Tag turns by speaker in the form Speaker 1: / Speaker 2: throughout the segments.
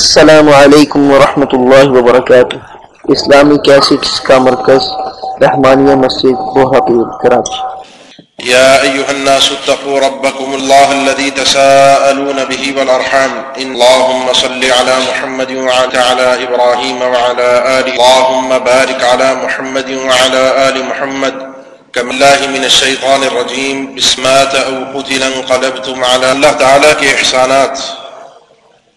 Speaker 1: السلام علیکم ورحمۃ اللہ وبرکاتہ۔ اسلامی کیسٹس کا مرکز، رحمانیہ مسجد بوہاپور کراچی
Speaker 2: يا أيها الناس اتقوا ربكم الله الذي تساءلون به والأرحام إن اللهم صل على محمد وعلى إبراهيم وعلى آل۔ اللهم بارك على محمد وعلى آل محمد۔ كم الله من الشيطان الرجيم بسمات أو قتلا انقلبتم على الله تعالى کے احسانات۔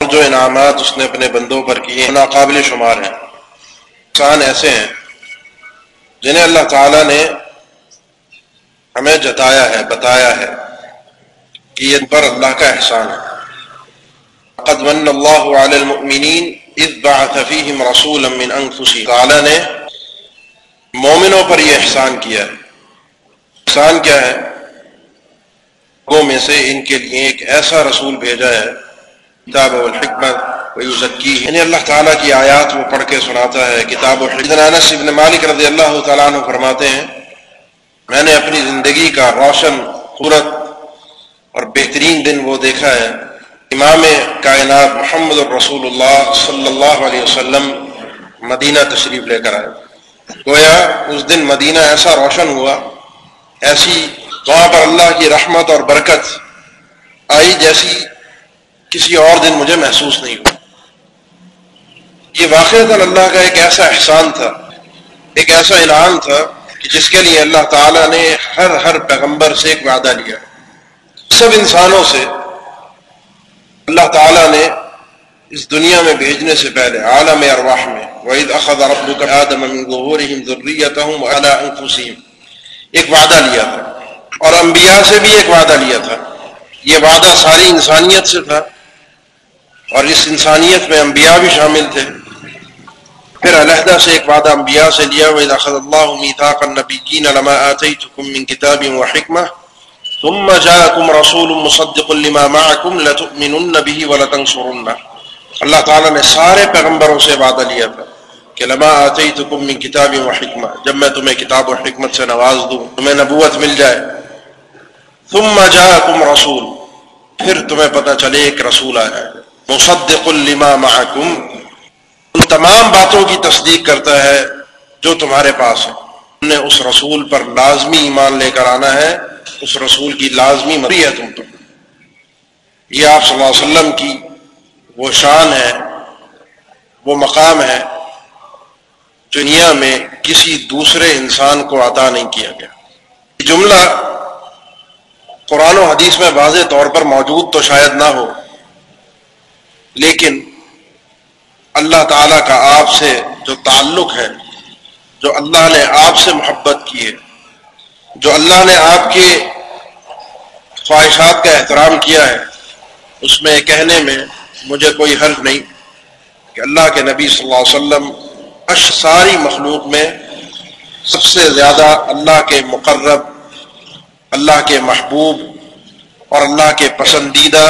Speaker 2: جو انعامات اس نے اپنے بندوں پر کیے ناقابل شمار ہیں۔ احسان ایسے ہیں جنہیں اللہ تعالیٰ نے ہمیں جتایا ہے، بتایا ہے کہ یہ پر اللہ کا احسان ہے۔ قد من اللہ علی المؤمنین اذ بعث فیہم رسولا من انفسہم۔ تعالی نے مومنوں پر یہ احسان کیا ہے۔ احسان کیا ہے؟ گو میں سے ان کے لیے ایک ایسا رسول بھیجا ہے کتاب والحکمت ویزکی یعنی اللہ تعالیٰ کی آیات وہ پڑھ کے سناتا ہے، کتاب و حکمت. ابن مالک رضی اللہ تعالیٰ عنہ فرماتے ہیں، میں نے اپنی زندگی کا روشن، صورت اور بہترین دن وہ دیکھا ہے۔ امام کائنات محمد الرسول اللہ صلی اللہ علیہ وسلم مدینہ تشریف لے کر آئے۔ گویا اس دن مدینہ ایسا روشن ہوا، ایسی وہاں پر اللہ کی رحمت اور برکت آئی جیسی کسی اور دن مجھے محسوس نہیں ہوا۔ یہ واقع اللہ کا ایک ایسا احسان تھا، ایک ایسا انعام تھا کہ جس کے لیے اللہ تعالیٰ نے ہر ہر پیغمبر سے ایک وعدہ لیا۔ سب انسانوں سے اللہ تعالیٰ نے اس دنیا میں بھیجنے سے پہلے، عالم ارواح میں وعید اخذ ربک آدم من ایک وعدہ لیا تھا۔ اور انبیاء سے بھی ایک وعدہ لیا تھا۔ یہ وعدہ ساری انسانیت سے تھا۔ اور اس انسانیت میں انبیاء بھی شامل تھے۔ پھر علیحدہ سے ایک وعدہ انبیاء سے لیا، وَإِذَا خَذَ اللَّهُ مِيثَاقَ النَّبِيِّينَ لَمَا آتَيْتُكُم مِّن كِتَابٍ وَحِكْمَةٍ ثُمَّ جَاءَكُمْ رَسُولٌ مُصَدِّقٌ لِّمَا مَعَكُمْ لَتُؤْمِنُنَّ بِهِ وَلَتَنصُرُنَّ اللہ تعالیٰ نے سارے پیغمبروں سے وعدہ لیا تھا کہ لما آتیتکم من کتاب و حکمہ جب میں تمہیں کتاب و حکمت سے نواز دوں، تمہیں نبوت مل جائے۔ ثم جاءکم رسول، پھر تمہیں پتہ چلے ایک رسول آیا ہے۔ مصدق لما معکم۔ ان تمام باتوں کی تصدیق کرتا ہے جو تمہارے پاس ہے۔ تم نے اس رسول پر لازمی ایمان لے کر آنا ہے۔ اس رسول کی لازمی مری ہے تم پر۔ یہ آپ صلی اللہ علیہ وسلم کی وہ شان ہے، وہ مقام ہے دنیا میں کسی دوسرے انسان کو عطا نہیں کیا گیا۔ یہ جملہ قرآن و حدیث میں واضح طور پر موجود تو شاید نہ ہو۔ لیکن اللہ تعالیٰ کا آپ سے جو تعلق ہے، جو اللہ نے آپ سے محبت کی ہے، جو اللہ نے آپ کے خواہشات کا احترام کیا ہے، اس میں کہنے میں مجھے کوئی حرف نہیں کہ اللہ کے نبی صلی اللہ علیہ وسلم اش ساری مخلوق میں سب سے زیادہ اللہ کے مقرب، اللہ کے محبوب اور اللہ کے پسندیدہ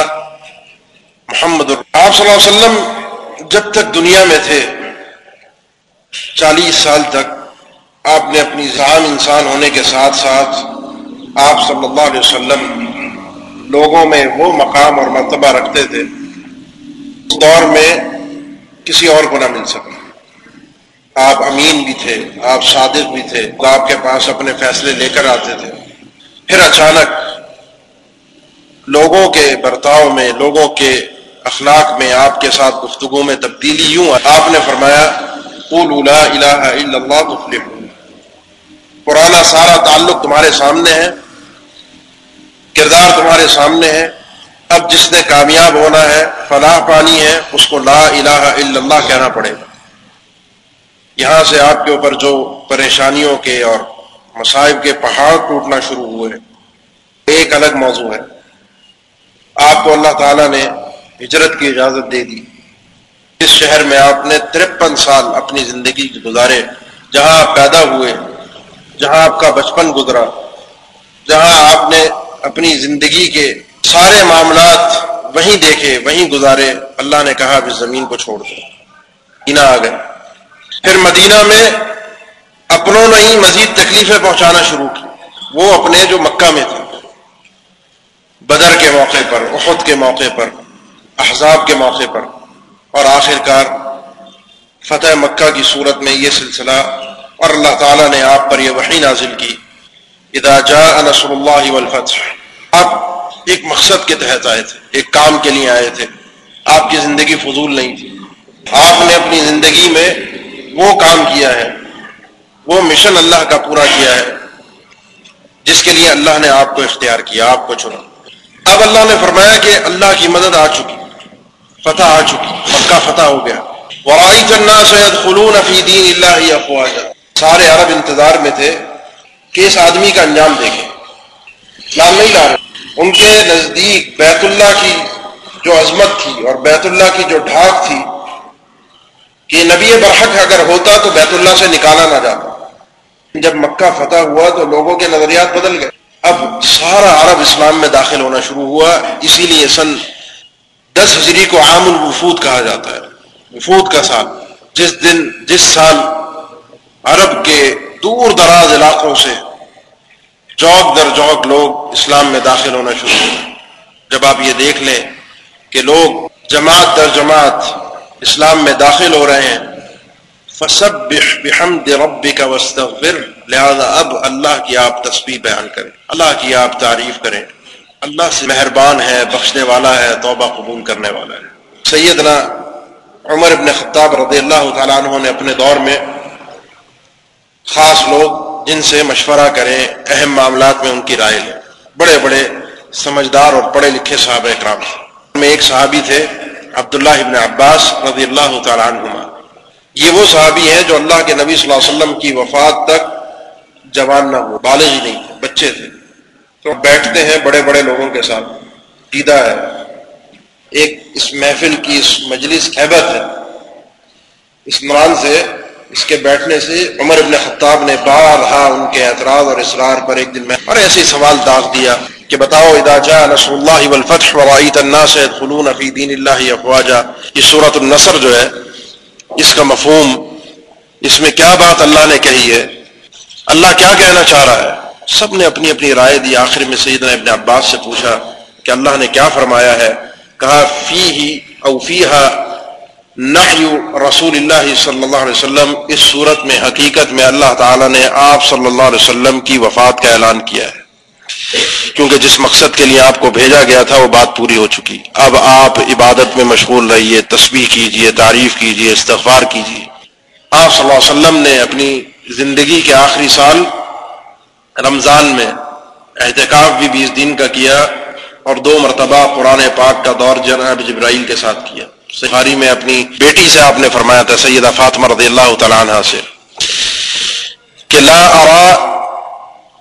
Speaker 2: محمد آپ صلی اللہ علیہ وسلم جب تک دنیا میں تھے، چالیس سال تک آپ نے اپنی ذہان انسان ہونے کے ساتھ ساتھ آپ صلی اللہ علیہ وسلم لوگوں میں وہ مقام اور مرتبہ رکھتے تھے، اس دور میں کسی اور کو نہ مل سکا۔ آپ امین بھی تھے، آپ صادق بھی تھے آپ کے پاس اپنے فیصلے لے کر آتے تھے۔ پھر اچانک لوگوں کے برتاؤ میں، لوگوں کے اخلاق میں آپ کے ساتھ گفتگو میں تبدیلی یوں آپ نے فرمایا لا الہ الا اللہ تفلحون۔ پرانا سارا تعلق تمہارے سامنے ہے، کردار تمہارے سامنے ہے۔ اب جس نے کامیاب ہونا ہے، فلاح پانی ہے، اس کو لا الہ الا اللہ کہنا پڑے گا۔ یہاں سے آپ کے اوپر جو پریشانیوں کے اور مصائب کے پہاڑ ٹوٹنا شروع ہوئے۔ ایک الگ موضوع ہے۔ آپ کو اللہ تعالیٰ نے ہجرت کی اجازت دے دی۔ اس شہر میں آپ نے ترپن سال اپنی زندگی گزارے، جہاں آپ پیدا ہوئے، جہاں آپ کا بچپن گزرا، جہاں آپ نے اپنی زندگی کے سارے معاملات وہیں دیکھے، وہیں گزارے۔ اللہ نے کہا، اب اس زمین کو چھوڑ دو۔ مدینہ آ گئے۔ پھر مدینہ میں اپنوں نے ہی مزید تکلیفیں پہنچانا شروع کی۔ وہ اپنے جو مکہ میں تھے، بدر کے موقع پر، احد کے موقع پر۔ احزاب کے موقع پر۔ اور آخر کار فتح مکہ کی صورت میں یہ سلسلہ اور اللہ تعالیٰ نے آپ پر یہ وحی نازل کی۔ اذا جاء نصر اللہ والفتح۔ آپ ایک مقصد کے تحت آئے تھے، ایک کام کے لیے آئے تھے۔ آپ کی زندگی فضول نہیں تھی۔ آپ نے اپنی زندگی میں وہ کام کیا ہے، وہ مشن اللہ کا پورا کیا ہے، جس کے لیے اللہ نے آپ کو اختیار کیا، آپ کو چنا۔ اب اللہ نے فرمایا کہ اللہ کی مدد آ چکی۔ فتح آ چکی، مکہ فتح ہو گیا۔ چنا سید خلون دین اللہ افواج سارے عرب انتظار میں تھے کہ اس آدمی کا انجام دیکھیں۔ اسلام نہیں لا رہے۔ ان کے نزدیک بیت اللہ کی جو عظمت تھی اور بیت اللہ کی جو ڈھاک تھی کہ نبی برحق اگر ہوتا تو بیت اللہ سے نکالا نہ جاتا۔ جب مکہ فتح ہوا تو لوگوں کے نظریات بدل گئے۔ اب سارا عرب اسلام میں داخل ہونا شروع ہوا، اسی لیے سن دس ہجری کو عام الوفود کہا جاتا ہے۔ وفود کا سال۔ جس دن، جس سال عرب کے دور دراز علاقوں سے چوک در چوک لوگ اسلام میں داخل ہونا شروع ہوئے۔ جب آپ یہ دیکھ لیں کہ لوگ جماعت در جماعت اسلام میں داخل ہو رہے ہیں، فسبح بحمد ربك واستغفر، لہذا اب اللہ کی آپ تسبیح بیان کریں، اللہ کی آپ تعریف کریں۔ اللہ سے مہربان ہے، بخشنے والا ہے، توبہ قبول کرنے والا ہے۔ سیدنا عمر ابن خطاب رضی اللہ تعالیٰ عنہ نے اپنے دور میں خاص لوگ جن سے مشورہ کریں، اہم معاملات میں ان کی رائے لیں۔ بڑے بڑے سمجھدار اور پڑھے لکھے صحابہ اکرام میں ایک صحابی تھے، عبداللہ ابن عباس رضی اللہ تعالیٰ عنہما۔ یہ وہ صحابی ہیں جو اللہ کے نبی صلی اللہ علیہ وسلم کی وفات تک جوان نہ ہو، بالغ ہی نہیں تھے، بچے تھے۔ تو بیٹھتے ہیں بڑے بڑے لوگوں کے ساتھ۔ پیدا ہے۔ ایک اس محفل کی اس مجلس حیبت ہے۔ اس نان سے اس کے بیٹھنے سے عمر ابن خطاب نے بار رہا ان کے اعتراض اور اصرار پر ایک دن میں اور ایسے سوال داغ دیا کہ بتاؤ، اذا جاء نصر اللہ والفتح ورائیت الناس يدخلون فی دین اللہ افواجا۔ یہ سورۃ النصر جو ہے، اس کا مفہوم، اس میں کیا بات اللہ نے کہی ہے؟ اللہ کیا کہنا چاہ رہا ہے؟ سب نے اپنی اپنی رائے دی۔ آخر میں سیدنا ابن عباس سے پوچھا کہ اللہ نے کیا فرمایا ہے؟ کہا فی ہی او نحی رسول اللہ صلی اللہ علیہ وسلم۔ اس صورت میں، حقیقت میں اللہ تعالی نے آپ صلی اللہ علیہ وسلم کی وفات کا اعلان کیا ہے۔ کیونکہ جس مقصد کے لیے آپ کو بھیجا گیا تھا، وہ بات پوری ہو چکی۔ اب آپ عبادت میں مشغول رہیے، تسبیح کیجیے تعریف کیجیے استغفار کیجیے آپ صلی اللہ علیہ وسلم نے اپنی زندگی کے آخری سال رمضان میں احتکاف بھی بیس دن کا کیا اور دو مرتبہ قرآن پاک کا دور جناب جبرائیل کے ساتھ کیا۔ سفاری میں اپنی بیٹی سے آپ نے فرمایا تھا، سیدہ فاطمہ رضی اللہ تعالیٰ عنہ سے، کہ لا ارا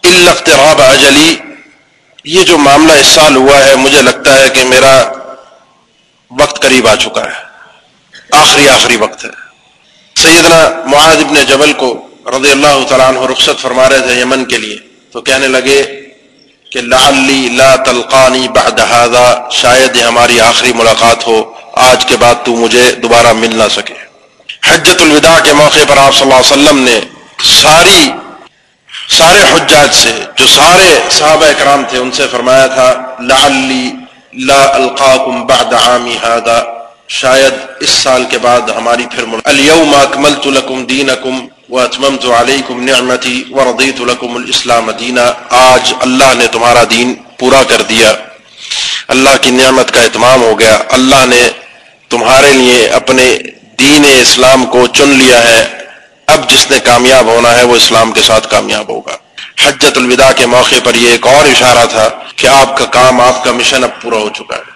Speaker 2: الاقتراب اجلی۔ یہ جو معاملہ اس سال ہوا ہے، مجھے لگتا ہے کہ میرا وقت قریب آ چکا ہے۔ آخری آخری وقت ہے۔ سیدنا معاذ ابن جبل کو رضی اللہ تعالیٰ عنہ رخصت فرما رہے تھے یمن کے لیے، تو کہنے لگے کہ لعلی لا تلقانی بعد هذا، شاید یہ ہماری آخری ملاقات ہو، آج کے بعد تو مجھے دوبارہ مل نہ سکے۔ حجت الوداع کے موقع پر آپ صلی اللہ علیہ وسلم نے ساری، سارے حجاج سے جو سارے صحابہ اکرام تھے، ان سے فرمایا تھا، لعلی لا القاکم بعد عامی هذا، شاید اس سال کے بعد ہماری پھر الیوم اکملت لکم دینکم واتممت علیکم نعمتی ورضیت لکم الاسلام دینا، آج اللہ نے تمہارا دین پورا کر دیا۔ اللہ کی نعمت کا اتمام ہو گیا۔ اللہ نے تمہارے لیے اپنے دین اسلام کو چن لیا ہے۔ اب جس نے کامیاب ہونا ہے وہ اسلام کے ساتھ کامیاب ہوگا۔ حجت الوداع کے موقع پر یہ ایک اور اشارہ تھا کہ آپ کا کام، آپ کا مشن اب پورا ہو چکا ہے۔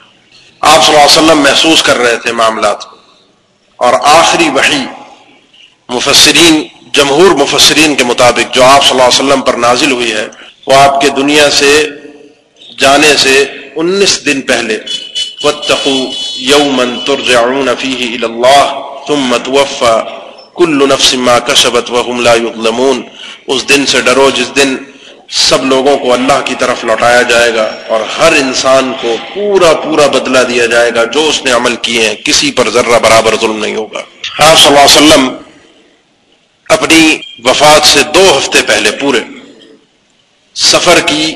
Speaker 2: آپ صلی اللہ علیہ وسلم محسوس کر رہے تھے معاملات کو۔ اور آخری وحی مفسرین جمہور مفسرین کے مطابق جو آپ صلی اللہ علیہ وسلم پر نازل ہوئی ہے، وہ آپ کے دنیا سے جانے سے انیس دن پہلے يَوْمًا تُرْجَعُونَ فِيهِ إِلَى اللَّهِ ثُمَّ تُوَفَّى کل نفس ما کسبت وهم لا يظلمون اس دن سے ڈرو، جس دن سب لوگوں کو اللہ کی طرف لوٹایا جائے گا اور ہر انسان کو پورا پورا بدلہ دیا جائے گا، جو اس نے عمل کیے ہیں، کسی پر ذرہ برابر ظلم نہیں ہوگا۔ آپ صلی اللہ علیہ وسلم اپنی وفات سے دو ہفتے پہلے پورے سفر کی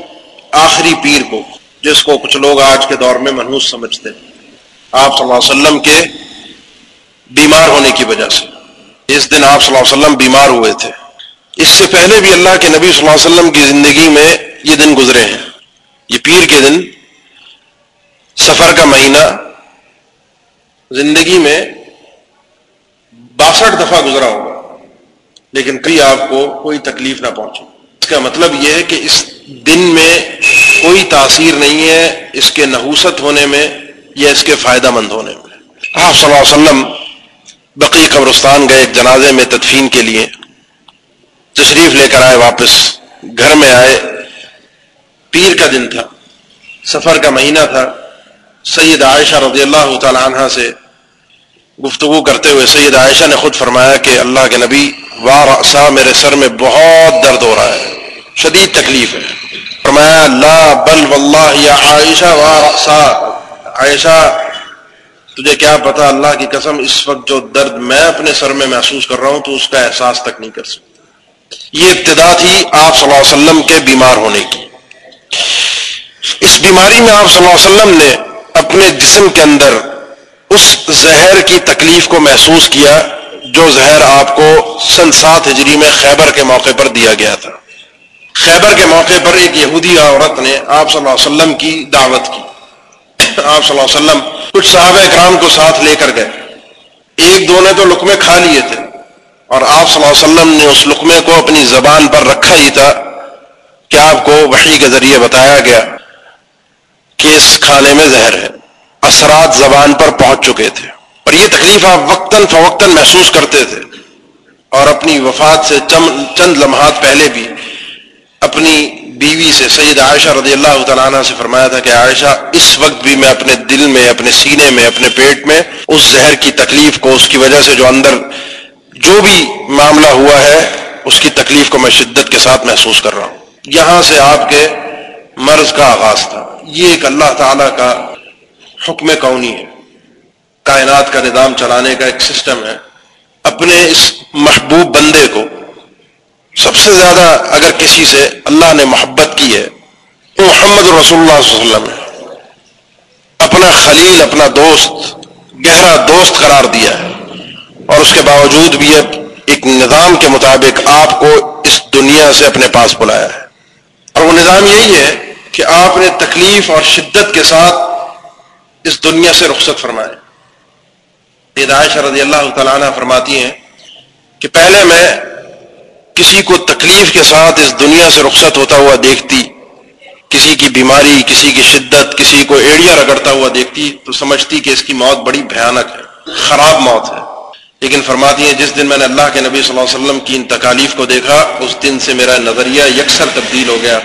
Speaker 2: آخری پیر کو، جس کو کچھ لوگ آج کے دور میں منحوس سمجھتے ہیں۔ آپ صلی اللہ علیہ وسلم کے بیمار ہونے کی وجہ سے۔ اس دن آپ صلی اللہ علیہ وسلم بیمار ہوئے تھے۔ اس سے پہلے بھی اللہ کے نبی صلی اللہ علیہ وسلم کی زندگی میں یہ دن گزرے ہیں۔ یہ پیر کے دن، سفر کا مہینہ، زندگی میں باسٹھ دفعہ گزرا ہوگا۔ لیکن کئی آپ کو کوئی تکلیف نہ پہنچے۔ اس کا مطلب یہ ہے کہ اس دن میں کوئی تاثیر نہیں ہے اس کے نحوست ہونے میں یا اس کے فائدہ مند ہونے میں۔ آپ صلی اللہ علیہ وسلم بقی قبرستان گئے ایک جنازے میں تدفین کے لیے۔ تشریف لے کر آئے واپس۔ گھر میں آئے۔ پیر کا دن تھا۔ سفر کا مہینہ تھا۔ سید عائشہ رضی اللہ تعالی عنہ سے گفتگو کرتے ہوئے سید عائشہ نے خود فرمایا کہ اللہ کے نبی وارسا میرے سر میں بہت درد ہو رہا ہے، شدید تکلیف ہے۔ فرمایا، لا بل واللہ یا عائشہ وارسا عائشہ، تجھے کیا پتا، اللہ کی قسم، اس وقت جو درد میں اپنے سر میں محسوس کر رہا ہوں، تو اس کا احساس تک نہیں کر سکتا۔ یہ ابتدا تھی آپ صلی اللہ علیہ وسلم کے بیمار ہونے کی۔ اس بیماری میں آپ صلی اللہ علیہ وسلم نے اپنے جسم کے اندر اس زہر کی تکلیف کو محسوس کیا۔ جو زہر آپ کو سن سات ہجری میں خیبر کے موقع پر دیا گیا تھا۔ خیبر کے موقع پر ایک یہودی عورت نے آپ صلی اللہ علیہ وسلم کی دعوت کی۔ آپ صلی اللہ علیہ وسلم کچھ صحابہ اکرام کو ساتھ لے کر گئے۔ ایک دو نے تو لکمے کھا لیے تھے۔ اور آپ صلی اللہ علیہ وسلم نے اس لکمے کو اپنی زبان پر رکھا ہی تھا کہ آپ کو وحی کے ذریعے بتایا گیا کہ اس کھانے میں زہر ہے۔ اثرات زبان پر پہنچ چکے تھے۔ اور یہ تکلیف آپ وقتاً فوقتاً محسوس کرتے تھے اور اپنی وفات سے چند لمحات پہلے بھی اپنی بیوی سے سید عائشہ رضی اللہ تعالیٰ عنہ سے فرمایا تھا کہ عائشہ، اس وقت بھی میں اپنے دل میں، اپنے سینے میں، اپنے پیٹ میں اس زہر کی تکلیف کو، اس کی وجہ سے جو اندر جو بھی معاملہ ہوا ہے، اس کی تکلیف کو میں شدت کے ساتھ محسوس کر رہا ہوں۔ یہاں سے آپ کے مرض کا آغاز تھا۔ یہ ایک اللہ تعالی کا حکم کونی ہے۔ کائنات کا نظام چلانے کا ایک سسٹم ہے، اپنے اس محبوب بندے کو سب سے زیادہ اگر کسی سے اللہ نے محبت کی ہے تو محمد رسول اللہ صلی اللہ علیہ وسلم نے اپنا خلیل، اپنا دوست، گہرا دوست قرار دیا ہے۔ اور اس کے باوجود بھی ایک نظام کے مطابق آپ کو اس دنیا سے اپنے پاس بلایا ہے۔ اور وہ نظام یہی ہے کہ آپ نے تکلیف اور شدت کے ساتھ اس دنیا سے رخصت فرمائے عائشہ رضی اللہ تعالیٰ عنہ فرماتی ہیں کہ پہلے میں کسی کو تکلیف کے ساتھ اس دنیا سے رخصت ہوتا ہوا دیکھتی، کسی کی بیماری، کسی کی شدت، کسی کو ایڑیا رگڑتا ہوا دیکھتی تو سمجھتی کہ اس کی موت بڑی بھیانک ہے، خراب موت ہے۔ لیکن فرماتی ہیں جس دن میں نے اللہ کے نبی صلی اللہ علیہ وسلم کی ان تکالیف کو دیکھا، اس دن سے میرا نظریہ یکسر تبدیل ہو گیا،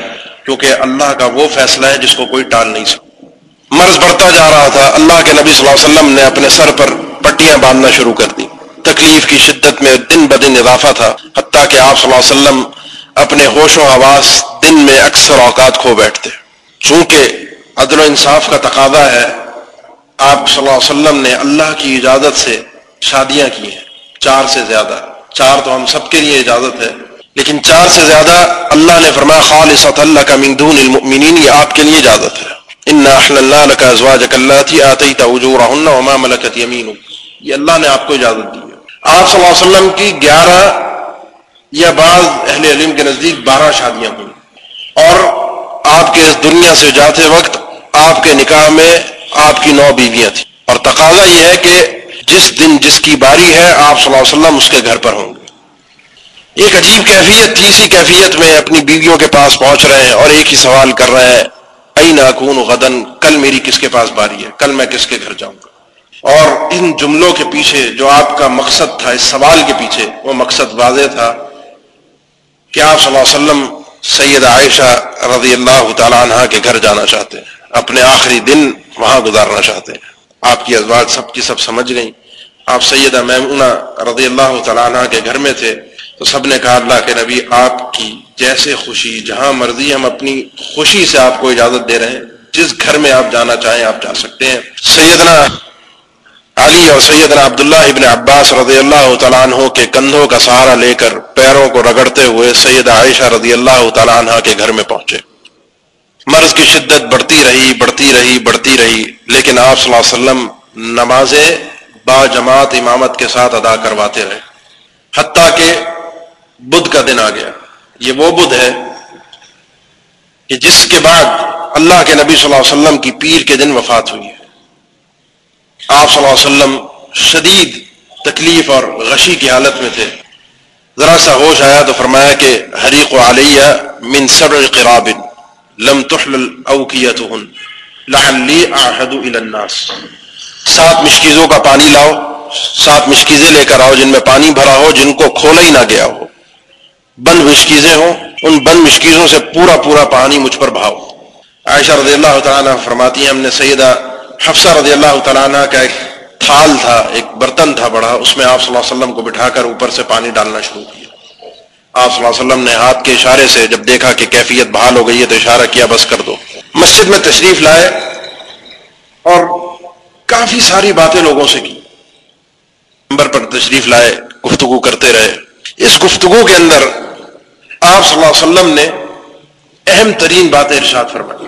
Speaker 2: کیونکہ اللہ کا وہ فیصلہ ہے جس کو کوئی ٹال نہیں سکتا۔ مرض بڑھتا جا رہا تھا، اللہ کے نبی صلی اللہ علیہ وسلم نے اپنے سر پر پٹیاں باندھنا شروع کر دی تکلیف کی شدت میں دن بدن اضافہ تھا، حتیٰ کہ آپ صلی اللہ علیہ وسلم اپنے ہوش و حواس دن میں اکثر اوقات کھو بیٹھتے۔ چونکہ عدل و انصاف کا تقاضا ہے، آپ صلی اللہ علیہ وسلم نے اللہ کی اجازت سے شادیاں کی ہیں۔ چار سے زیادہ۔ چار تو ہم سب کے لیے اجازت ہے۔ لیکن چار سے زیادہ اللہ نے فرمایا خالص اللہ کا مندون المؤمنین، یہ آپ کے لیے اجازت ہے۔ ان اللہ کا ازواج اللہ تھی آتی تجور وما ملکت یمین یہ اللہ نے آپ کو اجازت دی ہے۔ آپ صلی اللہ علیہ وسلم کی گیارہ یا بعض اہل علم کے نزدیک بارہ شادیاں ہوئی اور آپ کے اس دنیا سے جاتے وقت آپ کے نکاح میں آپ کی نو بیویاں تھیں۔ اور تقاضا یہ ہے کہ جس دن جس کی باری ہے آپ صلی اللہ علیہ وسلم اس کے گھر پر ہوں گے۔ ایک عجیب کیفیت، تیسری کیفیت میں اپنی بیویوں کے پاس پہنچ رہے ہیں اور ایک ہی سوال کر رہے ہیں ائی ناکون غدن؟ کل میری کس کے پاس باری ہے؟ کل میں کس کے گھر جاؤں گا؟ اور ان جملوں کے پیچھے جو آپ کا مقصد تھا، اس سوال کے پیچھے وہ مقصد واضح تھا کہ آپ صلی اللہ علیہ وسلم سید عائشہ رضی اللہ تعالیٰ عنہ کے گھر جانا چاہتے ہیں، اپنے آخری دن وہاں گزارنا چاہتے ہیں۔ آپ کی ازواج سب کی سب سمجھ گئیں۔ آپ سیدہ میمونہ رضی اللہ تعالیٰ عنہ کے گھر میں تھے تو سب نے کہا، اللہ کے نبی، آپ کی جیسے خوشی، جہاں مرضی ہم اپنی خوشی سے آپ کو اجازت دے رہے ہیں، جس گھر میں آپ جانا چاہیں آپ جا سکتے ہیں۔ سیدنا علی اور سیدنا عبداللہ ابن عباس رضی اللہ تعالیٰ عنہ کے کندھوں کا سہارا لے کر پیروں کو رگڑتے ہوئے سید عائشہ رضی اللہ تعالیٰ عنہ کے گھر میں پہنچے۔ مرض کی شدت بڑھتی رہی بڑھتی رہی بڑھتی رہی، لیکن آپ صلی اللہ علیہ وسلم نمازیں با جماعت امامت کے ساتھ ادا کرواتے رہے۔ حتیٰ کہ بدھ کا دن آ گیا۔ یہ وہ بدھ ہے کہ جس کے بعد اللہ کے نبی صلی اللہ علیہ وسلم کی پیر کے دن وفات ہوئی ہے۔ آپ صلی اللہ علیہ وسلم شدید تکلیف اور غشی کی حالت میں تھے۔ ذرا سا ہوش آیا تو فرمایا کہ حریق و علیہ من سبع قراب لم تحلل اوکیتہن لعلی اعہد الى الناس۔ سات مشکیزوں کا پانی لاؤ، سات مشکیزیں لے کر آؤ جن میں پانی بھرا ہو، جن کو کھولا ہی نہ گیا ہو۔ بند مشکیزیں ہوں، ان بند مشکیزوں سے پورا پورا پانی مجھ پر بھاؤ عائشہ رضی اللہ تعالیٰ فرماتی ہیں، ہم نے سیدہ حفصہ رضی اللہ تعالیٰ کا ایک تھال تھا، ایک برتن تھا بڑا، اس میں آپ صلی اللہ علیہ وسلم کو بٹھا کر اوپر سے پانی ڈالنا شروع کیا۔ آپ صلی اللہ علیہ وسلم نے ہاتھ کے اشارے سے جب دیکھا کہ کیفیت بحال ہو گئی ہے تو اشارہ کیا، بس کر دو۔ مسجد میں تشریف لائے اور کافی ساری باتیں لوگوں سے کی۔ نمبر پر تشریف لائے، گفتگو کرتے رہے۔ اس گفتگو کے اندر آپ صلی اللہ علیہ وسلم نے اہم ترین باتیں ارشاد فرمائی۔